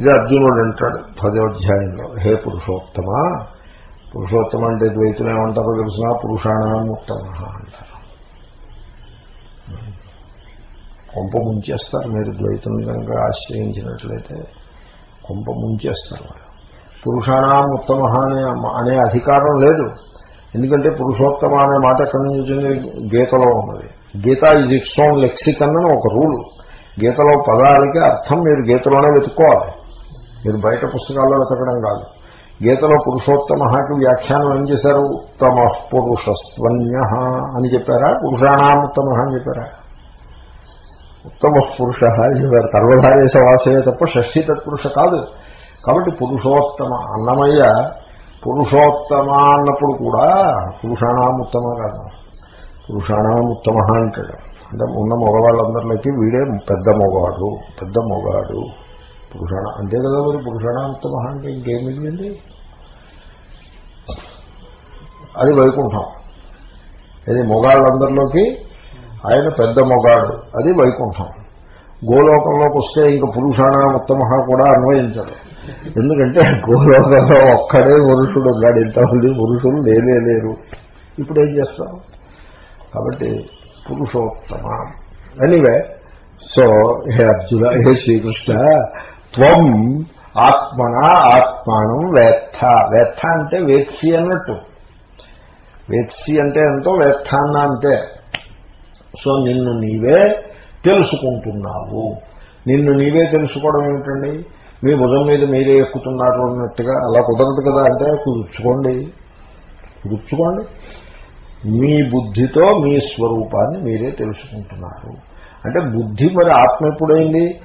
ఇది అర్జునుడు అంటాడు. పదోధ్యాయంలో హే పురుషోత్తమ పురుషోత్తమ అంటే ద్వైతులు ఏమంటారో తెలిసిన? పురుషాణం ఉత్తమ అంటారు. కొంప ముంచేస్తారు మీరు ద్వైతం విధంగా ఆశ్రయించినట్లయితే కొంప ముంచేస్తారు వాళ్ళు. పురుషాణం ఉత్తమ అనే అనే అధికారం లేదు. ఎందుకంటే పురుషోత్తమ అనే మాట ఎక్కడి నుంచి వచ్చింది? గీతలో ఉన్నది. Gita is its own lexicon అని ఒక రూల్. గీతలో పదాలకి అర్థం మీరు గీతలోనే వెతుక్కోవాలి. మీరు బయట పుస్తకాల్లో వెతకడం కాదు. గీతలో పురుషోత్తమకి వ్యాఖ్యానం ఏం చేశారు? ఉత్తమ పురుషస్త్వన్య అని చెప్పారా? పురుషాణం ఉత్తమ అని చెప్పారా? ఉత్తమ పురుష అని చెప్పారు. సర్వధారేశ వాసే తప్ప షష్ఠీ తత్పురుష కాదు. కాబట్టి పురుషోత్తమ అన్నమయ్య పురుషోత్తమ అన్నప్పుడు కూడా పురుషాణం ఉత్తమ కాదు. పురుషాణం ఉత్తమ అంటాడు. అంటే ఉన్న మగవాళ్ళందరిలోకి వీడే పెద్ద మగవాడు పెద్ద మగవాడు పురుషాణ అంతే కదా మరి పురుషాణం ఉత్తమ అంటే ఇంకేం మిగిలింది అది వైకుంఠం. ఇది మొగాళ్ళందరిలోకి ఆయన పెద్ద మొగాడు. అది వైకుంఠం. గోలోకంలోకి వస్తే ఇంక పురుషాణ ఉత్తమ కూడా అన్వయించదు. ఎందుకంటే గోలోకంలో ఒక్కడే పురుషుడు ఉన్నాడు ఇంతమంది పురుషులు లేనే లేరు. ఇప్పుడు ఏం చేస్తాం? కాబట్టి పురుషోత్తమ. ఎనీవే సో హే అర్జున హే శ్రీకృష్ణ త్వం ఆత్మన ఆత్మానం వేత్త. వేత్త అంటే వేత్సి అన్నట్టు. వేత్సి అంటే ఎంతో వేత్తాన్న అంతే సో నిన్ను నీవే తెలుసుకుంటున్నావు. నిన్ను నీవే తెలుసుకోవడం ఏమిటండి? మీ భుజం మీద మీరే ఎక్కుతున్నారు అన్నట్టుగా. అలా కుదరదు కదా అంటే కుదుర్చుకోండి. కుదుర్చుకోండి. మీ బుద్ధితో మీ స్వరూపాన్ని మీరే తెలుసుకుంటున్నారు. అంటే బుద్ధి మరి ఆత్మ ఎప్పుడైంది?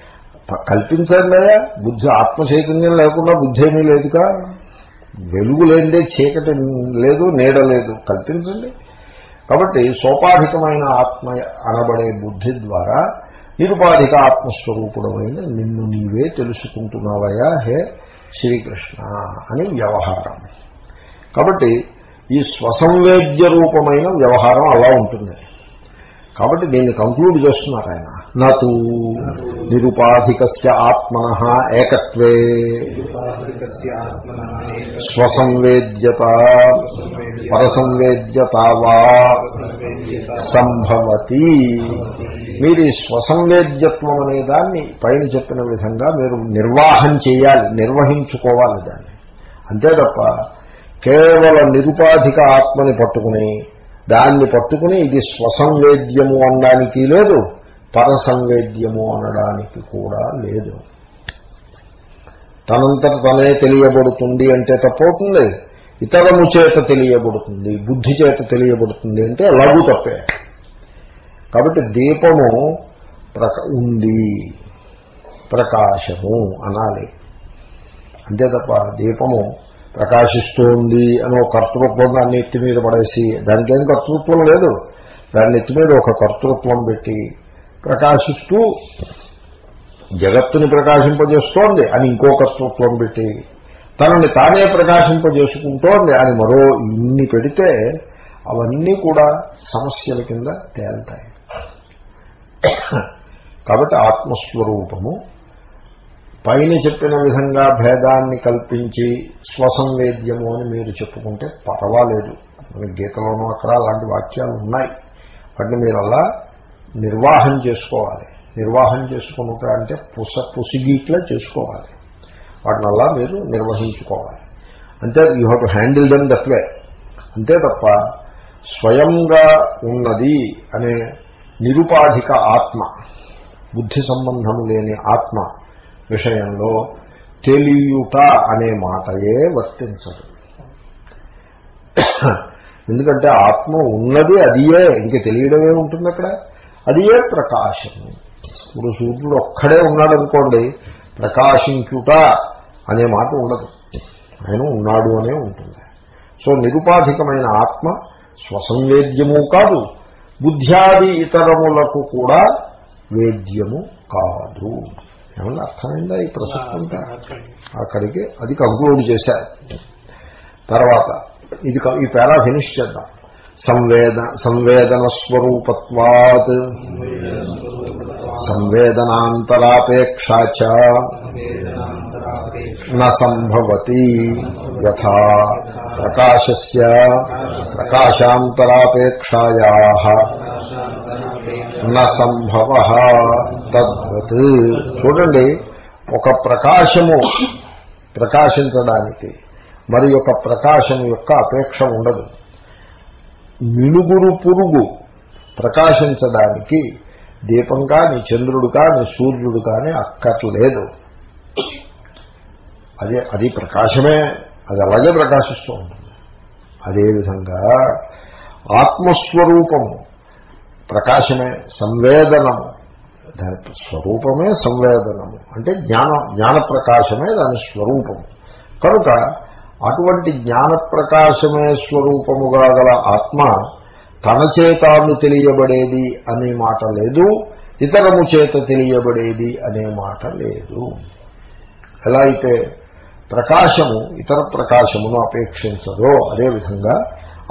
కల్పించండి బుద్ధి ఆత్మ చైతన్యం లేకుండా బుద్ధి ఏమీ లేదుగా. వెలుగు లేదే చీకటి లేదు నీడ లేదు. కల్పించండి. కాబట్టి సోపాధికమైన ఆత్మ అనబడే బుద్ధి ద్వారా నిరుపాధిక ఆత్మస్వరూపుడమైన నిన్ను నీవే తెలుసుకుంటున్నావయ్యా హే శ్రీకృష్ణ అని వ్యవహారం. కాబట్టి ఈ స్వసంవేద్య రూపమైన వ్యవహారం అలా ఉంటుంది. కాబట్టి దీన్ని కంక్లూడ్ చేస్తున్నారు ఆయన. నతు. నిరుపాధికస్య ఆత్మన ఏకత్వే స్వసంవేద్యత పరసంవేద్యత వా సంభవతి మీరు ఈ స్వసంవేద్యత్వం అనే దాన్ని పైన చెప్పిన విధంగా మీరు నిర్వాహం చేయాలి నిర్వహించుకోవాలి దాన్ని. అంతే తప్ప కేవల నిరుపాధిక ఆత్మని పట్టుకుని దాన్ని పట్టుకుని ఇది స్వసంవేద్యము అనడానికి లేదు. పరసంవేద్యము అనడానికి కూడా లేదు. తనంతట తనే తెలియబడుతుంది అంటే తప్పవుతుంది. ఇతరము చేత తెలియబడుతుంది బుద్ధి చేత తెలియబడుతుంది అంటే అలాగూ తప్పే. కాబట్టి దీపము ప్రక ఉంది ప్రకాశము అనాలి. అంతే తప్ప దీపము ప్రకాశిస్తోంది అని ఒక కర్తృత్వం దాన్ని ఎత్తి మీద పడేసి దానికేం కర్తృత్వం లేదు. దాన్ని ఎత్తి మీద ఒక కర్తృత్వం పెట్టి ప్రకాశిస్తూ జగత్తుని ప్రకాశింపజేస్తోంది అని ఇంకో తత్వం పెట్టి తనని తానే ప్రకాశింపజేసుకుంటోంది అని మరో ఇన్ని పెడితే అవన్నీ కూడా సమస్యల కింద తేలుతాయి. కాబట్టి ఆత్మస్వరూపము పైన చెప్పిన విధంగా భేదాన్ని కల్పించి స్వసంవేద్యము అని మీరు చెప్పుకుంటే పర్వాలేదు. మన గీతలోనూ అక్కడ అలాంటి వాక్యాలు ఉన్నాయి. వాటిని మీరు అలా నిర్వాహం చేసుకోవాలి. నిర్వాహం చేసుకున్నట అంటే పుస పుసిగీట్లా చేసుకోవాలి. వాటిని అలా మీరు నిర్వహించుకోవాలి. అంటే you have to handle them that way. అంతే తప్ప స్వయంగా ఉన్నది అనే నిరుపాధిక ఆత్మ బుద్ధి సంబంధం లేని ఆత్మ విషయంలో తెలియుట అనే మాటయే వర్తించదు. *coughs* ఎందుకంటే ఆత్మ ఉన్నది అదియే. ఇంక తెలియడమే ఉంటుంది అక్కడ అదే ప్రకాశం. ఇప్పుడు సూర్యుడు ఒక్కడే ఉన్నాడనుకోండి ప్రకాశించుట అనే మాట ఉండదు. ఆయన ఉన్నాడు అనే ఉంటుంది. సో నిరుపాధికమైన ఆత్మ స్వసంవేద్యము కాదు బుద్ధ్యాది ఇతరములకు కూడా వేద్యము కాదు. ఏమన్నా అర్థమైందా ఈ ప్రసక్తి అక్కడికి అది కంక్లూడ్ చేశారు. తర్వాత ఇది ఈ పేరా ఫినిష్ చేద్దాం. సంవేద సంవేదన స్వరూపత్వాత్ సంవేదనాంతరాపేక్షా సంభవతి యథా ప్రకాశస్ ప్రకాశాంతరాపేక్షాయా. సంభవ తద్వత్. చూడండి ఒక ప్రకాశము ప్రకాశించడానికి మరి యొక్క ప్రకాశం యొక్క అపేక్ష ఉండదు. మినుగురు పురుగు ప్రకాశించడానికి దీపం కాని చంద్రుడు కానీ సూర్యుడు కానీ అక్కర్లేదు. అదే అది ప్రకాశమే అది అలాగే ప్రకాశిస్తూ ఉంటుంది. అదేవిధంగా ఆత్మస్వరూపము ప్రకాశమే సంవేదనము. దాని స్వరూపమే సంవేదనము. అంటే జ్ఞాన జ్ఞాన ప్రకాశమే దాని స్వరూపము. కనుక అటువంటి జ్ఞాన ప్రకాశమే స్వరూపముగా గల ఆత్మ తన చేతాను తెలియబడేది అనే మాట లేదు ఇతరము చేత తెలియబడేది అనే మాట లేదు. ఎలా అయితే ప్రకాశము ఇతర ప్రకాశమును అపేక్షించదో అదేవిధంగా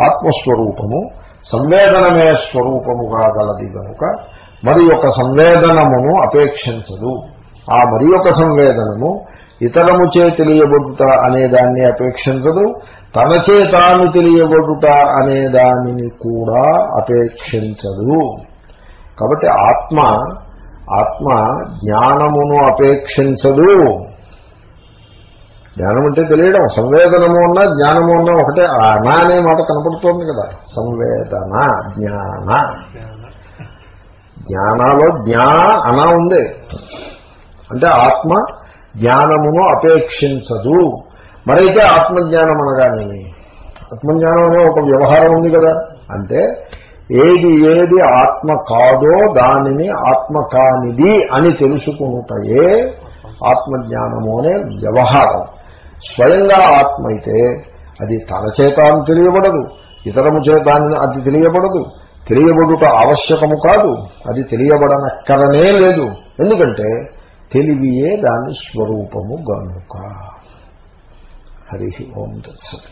ఆత్మస్వరూపము సంవేదనమే స్వరూపముగా గలది కనుక మరి ఒక సంవేదనమును అపేక్షించదు. ఆ మరి ఒక సంవేదనము ఇతరము చే తెలియబడుట అనే దాన్ని అపేక్షించదు తన చే తాను తెలియబడుట అనే దానిని కూడా అపేక్షించదు. కాబట్టి ఆత్మ ఆత్మ జ్ఞానమును అపేక్షించదు. జ్ఞానం అంటే తెలియడం సంవేదనము అన్నా జ్ఞానము అన్నా ఒకటే అనా అనే మాట కనపడుతోంది కదా సంవేదన జ్ఞాన. జ్ఞానాలో జ్ఞా అనా ఉంది. అంటే ఆత్మ జ్ఞానమును అపేక్షించదు. మరైతే ఆత్మజ్ఞానం అనగానే ఆత్మజ్ఞానం అనే ఒక వ్యవహారం ఉంది కదా. అంటే ఏది ఏది ఆత్మ కాదో దానిని ఆత్మ కానిది అని తెలుసుకుంటాయే ఆత్మజ్ఞానము అనే వ్యవహారం. స్వయంగా ఆత్మ అయితే అది తన చేత అని తెలియబడదు. ఇతరము చేత అది తెలియబడదు. తెలియబడుట ఆవశ్యకము కాదు. అది తెలియబడనక్కరనే లేదు. ఎందుకంటే తెలివియే దాని స్వరూపము గనుక హరి ఓం దత్సత్